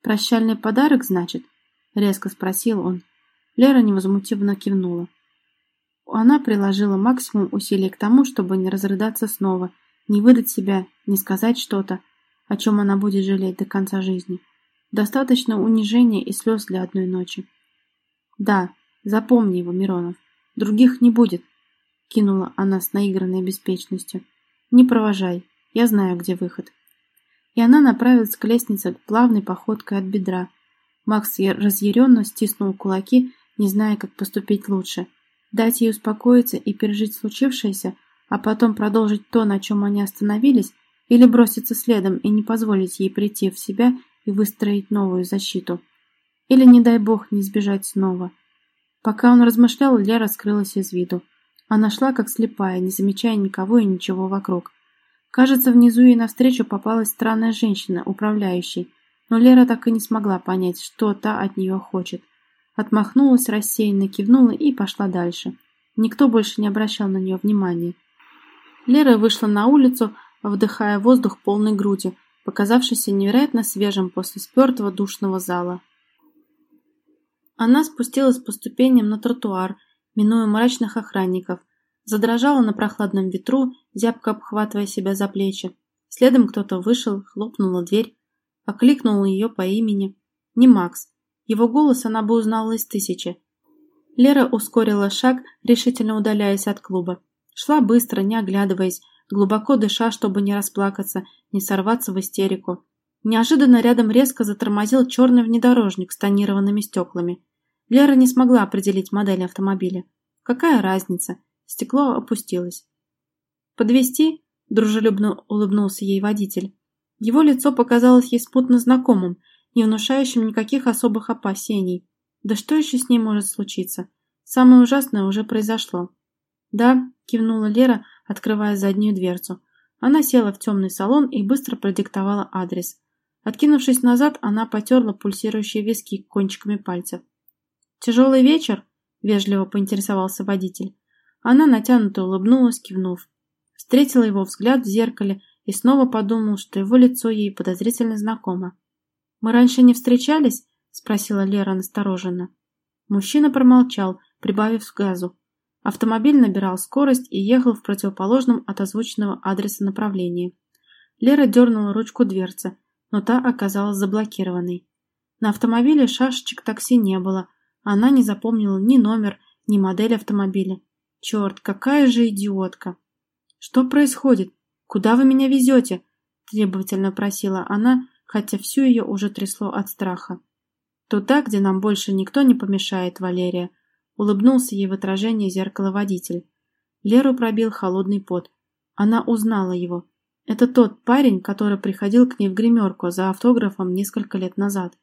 «Прощальный подарок, значит?» — резко спросил он. Лера невозмутимо кивнула. Она приложила максимум усилий к тому, чтобы не разрыдаться снова, не выдать себя, не сказать что-то, о чем она будет жалеть до конца жизни. Достаточно унижения и слез для одной ночи. «Да, запомни его, Миронов. Других не будет», — кинула она с наигранной беспечностью. «Не провожай. Я знаю, где выход». И она направилась к лестнице плавной походкой от бедра. Макс разъяренно стиснул кулаки не зная, как поступить лучше. Дать ей успокоиться и пережить случившееся, а потом продолжить то, на чем они остановились, или броситься следом и не позволить ей прийти в себя и выстроить новую защиту. Или, не дай бог, не сбежать снова. Пока он размышлял, Лера скрылась из виду. Она шла как слепая, не замечая никого и ничего вокруг. Кажется, внизу ей навстречу попалась странная женщина, управляющая, но Лера так и не смогла понять, что та от нее хочет. Отмахнулась рассеянно, кивнула и пошла дальше. Никто больше не обращал на нее внимания. Лера вышла на улицу, вдыхая воздух полной грудью, показавшийся невероятно свежим после спертого душного зала. Она спустилась по ступеням на тротуар, минуя мрачных охранников, задрожала на прохладном ветру, зябко обхватывая себя за плечи. Следом кто-то вышел, хлопнула дверь, окликнул ее по имени. Не Макс, его голос она бы узнала из тысячи. Лера ускорила шаг, решительно удаляясь от клуба. Шла быстро, не оглядываясь, глубоко дыша, чтобы не расплакаться, не сорваться в истерику. Неожиданно рядом резко затормозил черный внедорожник с тонированными стеклами. Лера не смогла определить модель автомобиля. Какая разница? Стекло опустилось. «Подвезти?» – дружелюбно улыбнулся ей водитель. Его лицо показалось ей спутно знакомым, не внушающим никаких особых опасений. Да что еще с ней может случиться? Самое ужасное уже произошло. «Да», – кивнула Лера, открывая заднюю дверцу. Она села в темный салон и быстро продиктовала адрес. Откинувшись назад, она потерла пульсирующие виски кончиками пальцев. «Тяжелый вечер?» – вежливо поинтересовался водитель. Она натянуто улыбнулась, кивнув. Встретила его взгляд в зеркале и снова подумал, что его лицо ей подозрительно знакомо. «Мы раньше не встречались?» – спросила Лера настороженно. Мужчина промолчал, прибавив газу. Автомобиль набирал скорость и ехал в противоположном от озвученного адреса направлении. Лера дернула ручку дверцы, но та оказалась заблокированной. На автомобиле шашечек такси не было – она не запомнила ни номер, ни модель автомобиля. Черт, какая же идиотка! Что происходит? Куда вы меня везете? Требовательно просила она, хотя всю ее уже трясло от страха. Туда, где нам больше никто не помешает, Валерия. Улыбнулся ей в отражении зеркала водитель. Леру пробил холодный пот. Она узнала его. Это тот парень, который приходил к ней в гримерку за автографом несколько лет назад.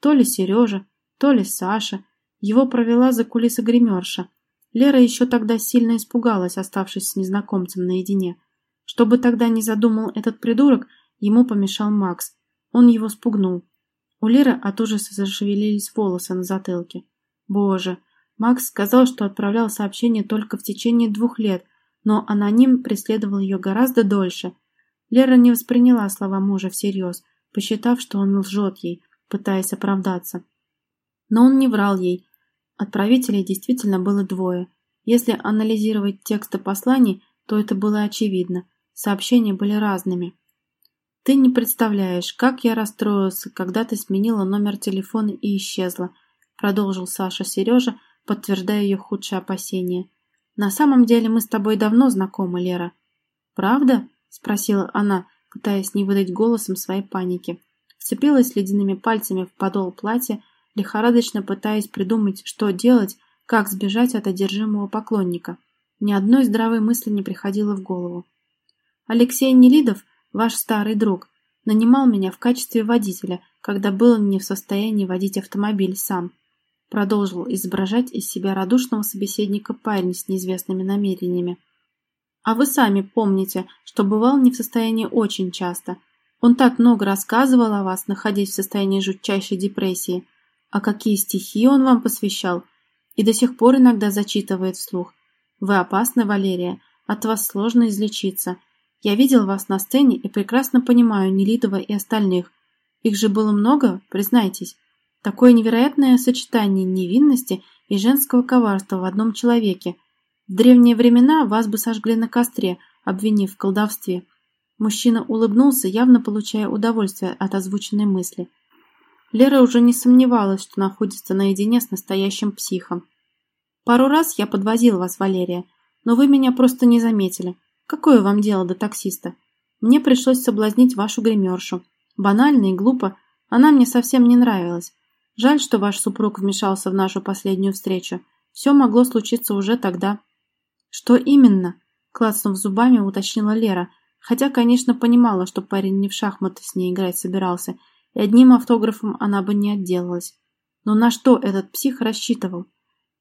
То ли Сережа, то ли Саша, его провела за кулисы гримерша. Лера еще тогда сильно испугалась, оставшись с незнакомцем наедине. Что бы тогда ни задумал этот придурок, ему помешал Макс. Он его спугнул. У Леры от ужаса зашевелились волосы на затылке. Боже, Макс сказал, что отправлял сообщение только в течение двух лет, но аноним преследовал ее гораздо дольше. Лера не восприняла слова мужа всерьез, посчитав, что он лжет ей, пытаясь оправдаться. Но он не врал ей, Отправителей действительно было двое. Если анализировать тексты посланий, то это было очевидно. Сообщения были разными. «Ты не представляешь, как я расстроился, когда ты сменила номер телефона и исчезла», продолжил Саша Сережа, подтверждая ее худшие опасения. «На самом деле мы с тобой давно знакомы, Лера». «Правда?» – спросила она, пытаясь не выдать голосом своей паники. Вцепилась ледяными пальцами в подол платья лихорадочно пытаясь придумать, что делать, как сбежать от одержимого поклонника. Ни одной здравой мысли не приходило в голову. Алексей Нелидов, ваш старый друг, нанимал меня в качестве водителя, когда был не в состоянии водить автомобиль сам. Продолжил изображать из себя радушного собеседника парень с неизвестными намерениями. А вы сами помните, что бывал не в состоянии очень часто. Он так много рассказывал о вас, находясь в состоянии жутчайшей депрессии, а какие стихи он вам посвящал? И до сих пор иногда зачитывает вслух. Вы опасны, Валерия, от вас сложно излечиться. Я видел вас на сцене и прекрасно понимаю Нелидова и остальных. Их же было много, признайтесь. Такое невероятное сочетание невинности и женского коварства в одном человеке. В древние времена вас бы сожгли на костре, обвинив в колдовстве. Мужчина улыбнулся, явно получая удовольствие от озвученной мысли. Лера уже не сомневалась, что находится наедине с настоящим психом. «Пару раз я подвозил вас, Валерия, но вы меня просто не заметили. Какое вам дело до таксиста? Мне пришлось соблазнить вашу гримершу. Банально и глупо, она мне совсем не нравилась. Жаль, что ваш супруг вмешался в нашу последнюю встречу. Все могло случиться уже тогда». «Что именно?» – клацнув зубами, уточнила Лера, хотя, конечно, понимала, что парень не в шахматы с ней играть собирался – и одним автографом она бы не отделалась. Но на что этот псих рассчитывал?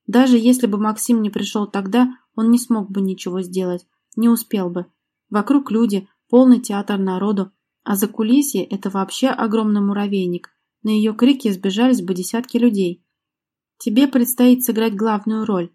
Даже если бы Максим не пришел тогда, он не смог бы ничего сделать, не успел бы. Вокруг люди, полный театр народу, а за кулисье это вообще огромный муравейник. На ее крики сбежались бы десятки людей. Тебе предстоит сыграть главную роль.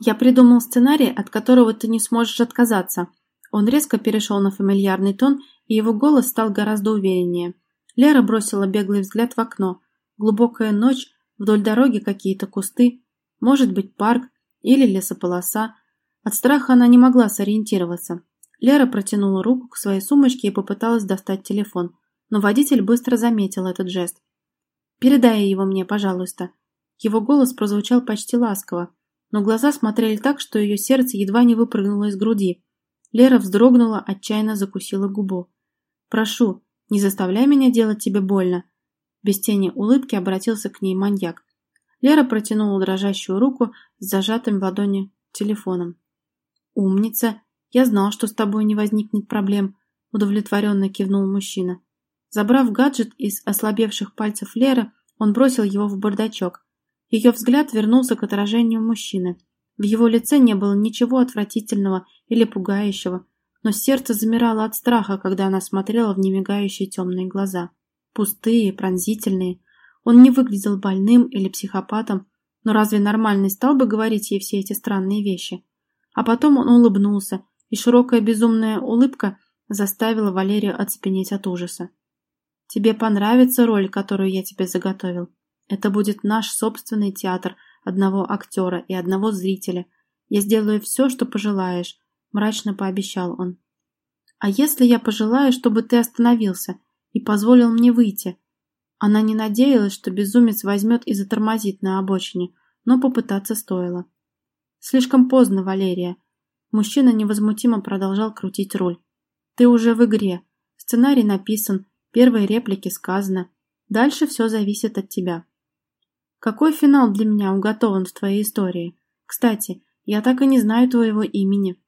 Я придумал сценарий, от которого ты не сможешь отказаться. Он резко перешел на фамильярный тон, и его голос стал гораздо увереннее. Лера бросила беглый взгляд в окно. Глубокая ночь, вдоль дороги какие-то кусты, может быть парк или лесополоса. От страха она не могла сориентироваться. Лера протянула руку к своей сумочке и попыталась достать телефон, но водитель быстро заметил этот жест. «Передай его мне, пожалуйста». Его голос прозвучал почти ласково, но глаза смотрели так, что ее сердце едва не выпрыгнуло из груди. Лера вздрогнула, отчаянно закусила губу. «Прошу, не заставляй меня делать тебе больно. Без тени улыбки обратился к ней маньяк. Лера протянула дрожащую руку с зажатым в ладони телефоном. «Умница! Я знал, что с тобой не возникнет проблем», – удовлетворенно кивнул мужчина. Забрав гаджет из ослабевших пальцев Леры, он бросил его в бардачок. Ее взгляд вернулся к отражению мужчины. В его лице не было ничего отвратительного или пугающего, но сердце замирало от страха, когда она смотрела в немигающие темные глаза. Пустые, пронзительные. Он не выглядел больным или психопатом, но разве нормальный стал бы говорить ей все эти странные вещи? А потом он улыбнулся, и широкая безумная улыбка заставила Валерию оцепенеть от ужаса. «Тебе понравится роль, которую я тебе заготовил. Это будет наш собственный театр одного актера и одного зрителя. Я сделаю все, что пожелаешь», – мрачно пообещал он. «А если я пожелаю, чтобы ты остановился и позволил мне выйти?» Она не надеялась, что безумец возьмет и затормозит на обочине, но попытаться стоило. Слишком поздно, Валерия. Мужчина невозмутимо продолжал крутить руль. Ты уже в игре. Сценарий написан, первые реплики сказано. Дальше все зависит от тебя. Какой финал для меня уготован в твоей истории? Кстати, я так и не знаю твоего имени.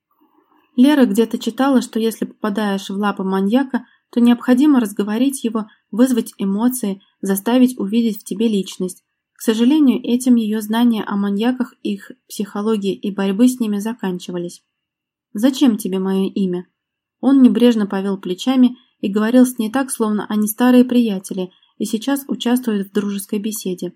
Лера где-то читала, что если попадаешь в лапы маньяка, то необходимо разговорить его, вызвать эмоции, заставить увидеть в тебе личность. К сожалению, этим ее знания о маньяках, их психологии и борьбы с ними заканчивались. «Зачем тебе мое имя?» Он небрежно повел плечами и говорил с ней так, словно они старые приятели и сейчас участвуют в дружеской беседе.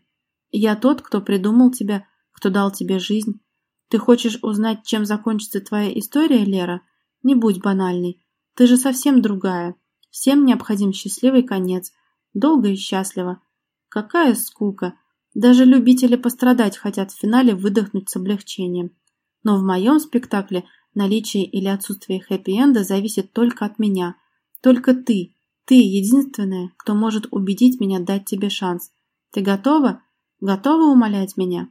«Я тот, кто придумал тебя, кто дал тебе жизнь. Ты хочешь узнать, чем закончится твоя история, Лера? Не будь банальной. Ты же совсем другая. Всем необходим счастливый конец. Долго и счастливо. Какая скука. Даже любители пострадать хотят в финале выдохнуть с облегчением. Но в моем спектакле наличие или отсутствие хэппи-энда зависит только от меня. Только ты. Ты единственная, кто может убедить меня дать тебе шанс. Ты готова? Готова умолять меня?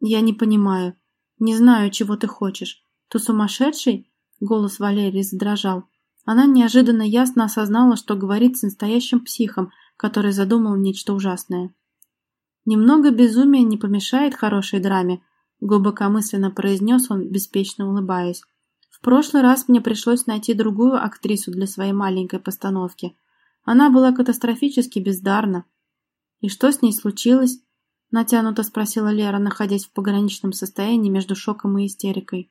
Я не понимаю. Не знаю, чего ты хочешь. Ты сумасшедший? Голос Валерии задрожал. Она неожиданно ясно осознала, что говорит с настоящим психом, который задумал нечто ужасное. «Немного безумия не помешает хорошей драме», — глубокомысленно произнес он, беспечно улыбаясь. «В прошлый раз мне пришлось найти другую актрису для своей маленькой постановки. Она была катастрофически бездарна». «И что с ней случилось?» — натянуто спросила Лера, находясь в пограничном состоянии между шоком и истерикой.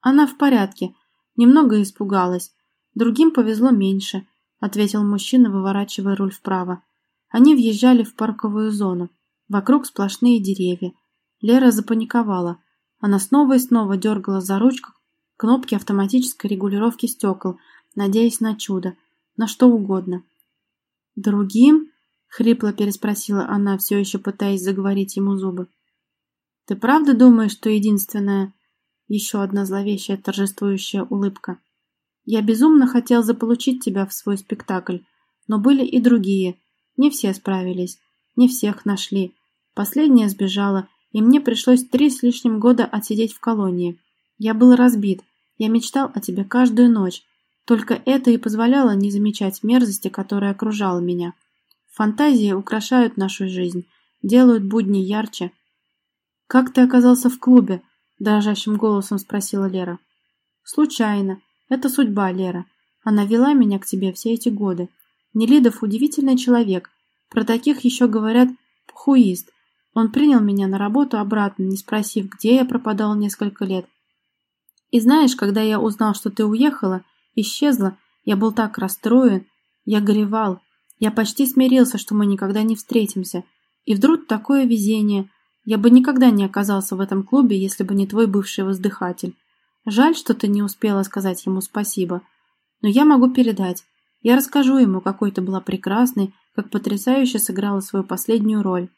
«Она в порядке. Немного испугалась. Другим повезло меньше», — ответил мужчина, выворачивая руль вправо. Они въезжали в парковую зону. Вокруг сплошные деревья. Лера запаниковала. Она снова и снова дергала за ручку кнопки автоматической регулировки стекол, надеясь на чудо, на что угодно. «Другим?» — хрипло переспросила она, все еще пытаясь заговорить ему зубы. «Ты правда думаешь, что единственная...» Еще одна зловещая торжествующая улыбка. «Я безумно хотел заполучить тебя в свой спектакль, но были и другие. Не все справились, не всех нашли. Последняя сбежала, и мне пришлось три с лишним года отсидеть в колонии. Я был разбит, я мечтал о тебе каждую ночь. Только это и позволяло не замечать мерзости, которая окружала меня. Фантазии украшают нашу жизнь, делают будни ярче. «Как ты оказался в клубе?» – дрожащим голосом спросила Лера. «Случайно. Это судьба, Лера. Она вела меня к тебе все эти годы. Нелидов удивительный человек. Про таких еще говорят «пхуист», он принял меня на работу обратно, не спросив, где я пропадал несколько лет. И знаешь, когда я узнал, что ты уехала, исчезла, я был так расстроен, я горевал, я почти смирился, что мы никогда не встретимся. И вдруг такое везение. Я бы никогда не оказался в этом клубе, если бы не твой бывший воздыхатель. Жаль, что ты не успела сказать ему спасибо. Но я могу передать. Я расскажу ему, какой ты была прекрасной, как потрясающе сыграла свою последнюю роль.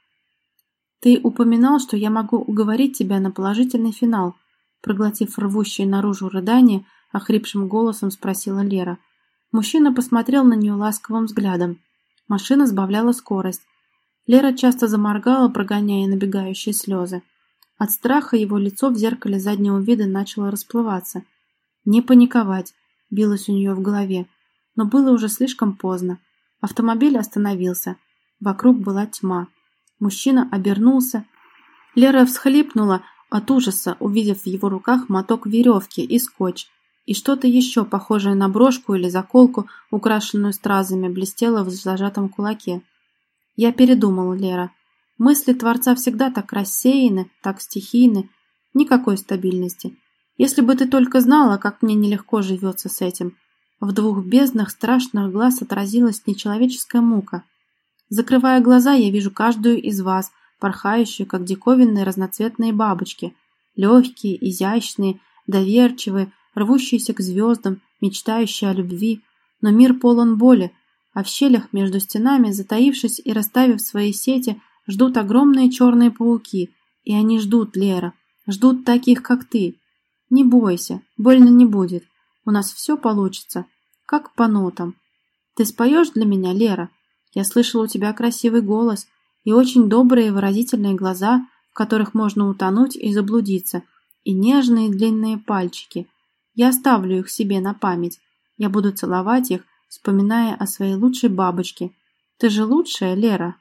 «Ты упоминал, что я могу уговорить тебя на положительный финал», проглотив рвущие наружу рыдание, охрипшим голосом спросила Лера. Мужчина посмотрел на нее ласковым взглядом. Машина сбавляла скорость. Лера часто заморгала, прогоняя набегающие слезы. От страха его лицо в зеркале заднего вида начало расплываться. «Не паниковать», — билось у нее в голове. Но было уже слишком поздно. Автомобиль остановился. Вокруг была тьма. Мужчина обернулся, Лера всхлипнула от ужаса, увидев в его руках моток веревки и скотч, и что-то еще похожее на брошку или заколку, украшенную стразами, блестело в зажатом кулаке. Я передумала, Лера. Мысли Творца всегда так рассеяны, так стихийны, никакой стабильности. Если бы ты только знала, как мне нелегко живется с этим. В двух безднах страшных глаз отразилась нечеловеческая мука. Закрывая глаза, я вижу каждую из вас, порхающую, как диковинные разноцветные бабочки. Легкие, изящные, доверчивые, рвущиеся к звездам, мечтающие о любви. Но мир полон боли, а в щелях между стенами, затаившись и расставив свои сети, ждут огромные черные пауки. И они ждут, Лера, ждут таких, как ты. Не бойся, больно не будет. У нас все получится, как по нотам. Ты споешь для меня, Лера? Я слышала у тебя красивый голос и очень добрые выразительные глаза, в которых можно утонуть и заблудиться, и нежные длинные пальчики. Я оставлю их себе на память. Я буду целовать их, вспоминая о своей лучшей бабочке. Ты же лучшая, Лера.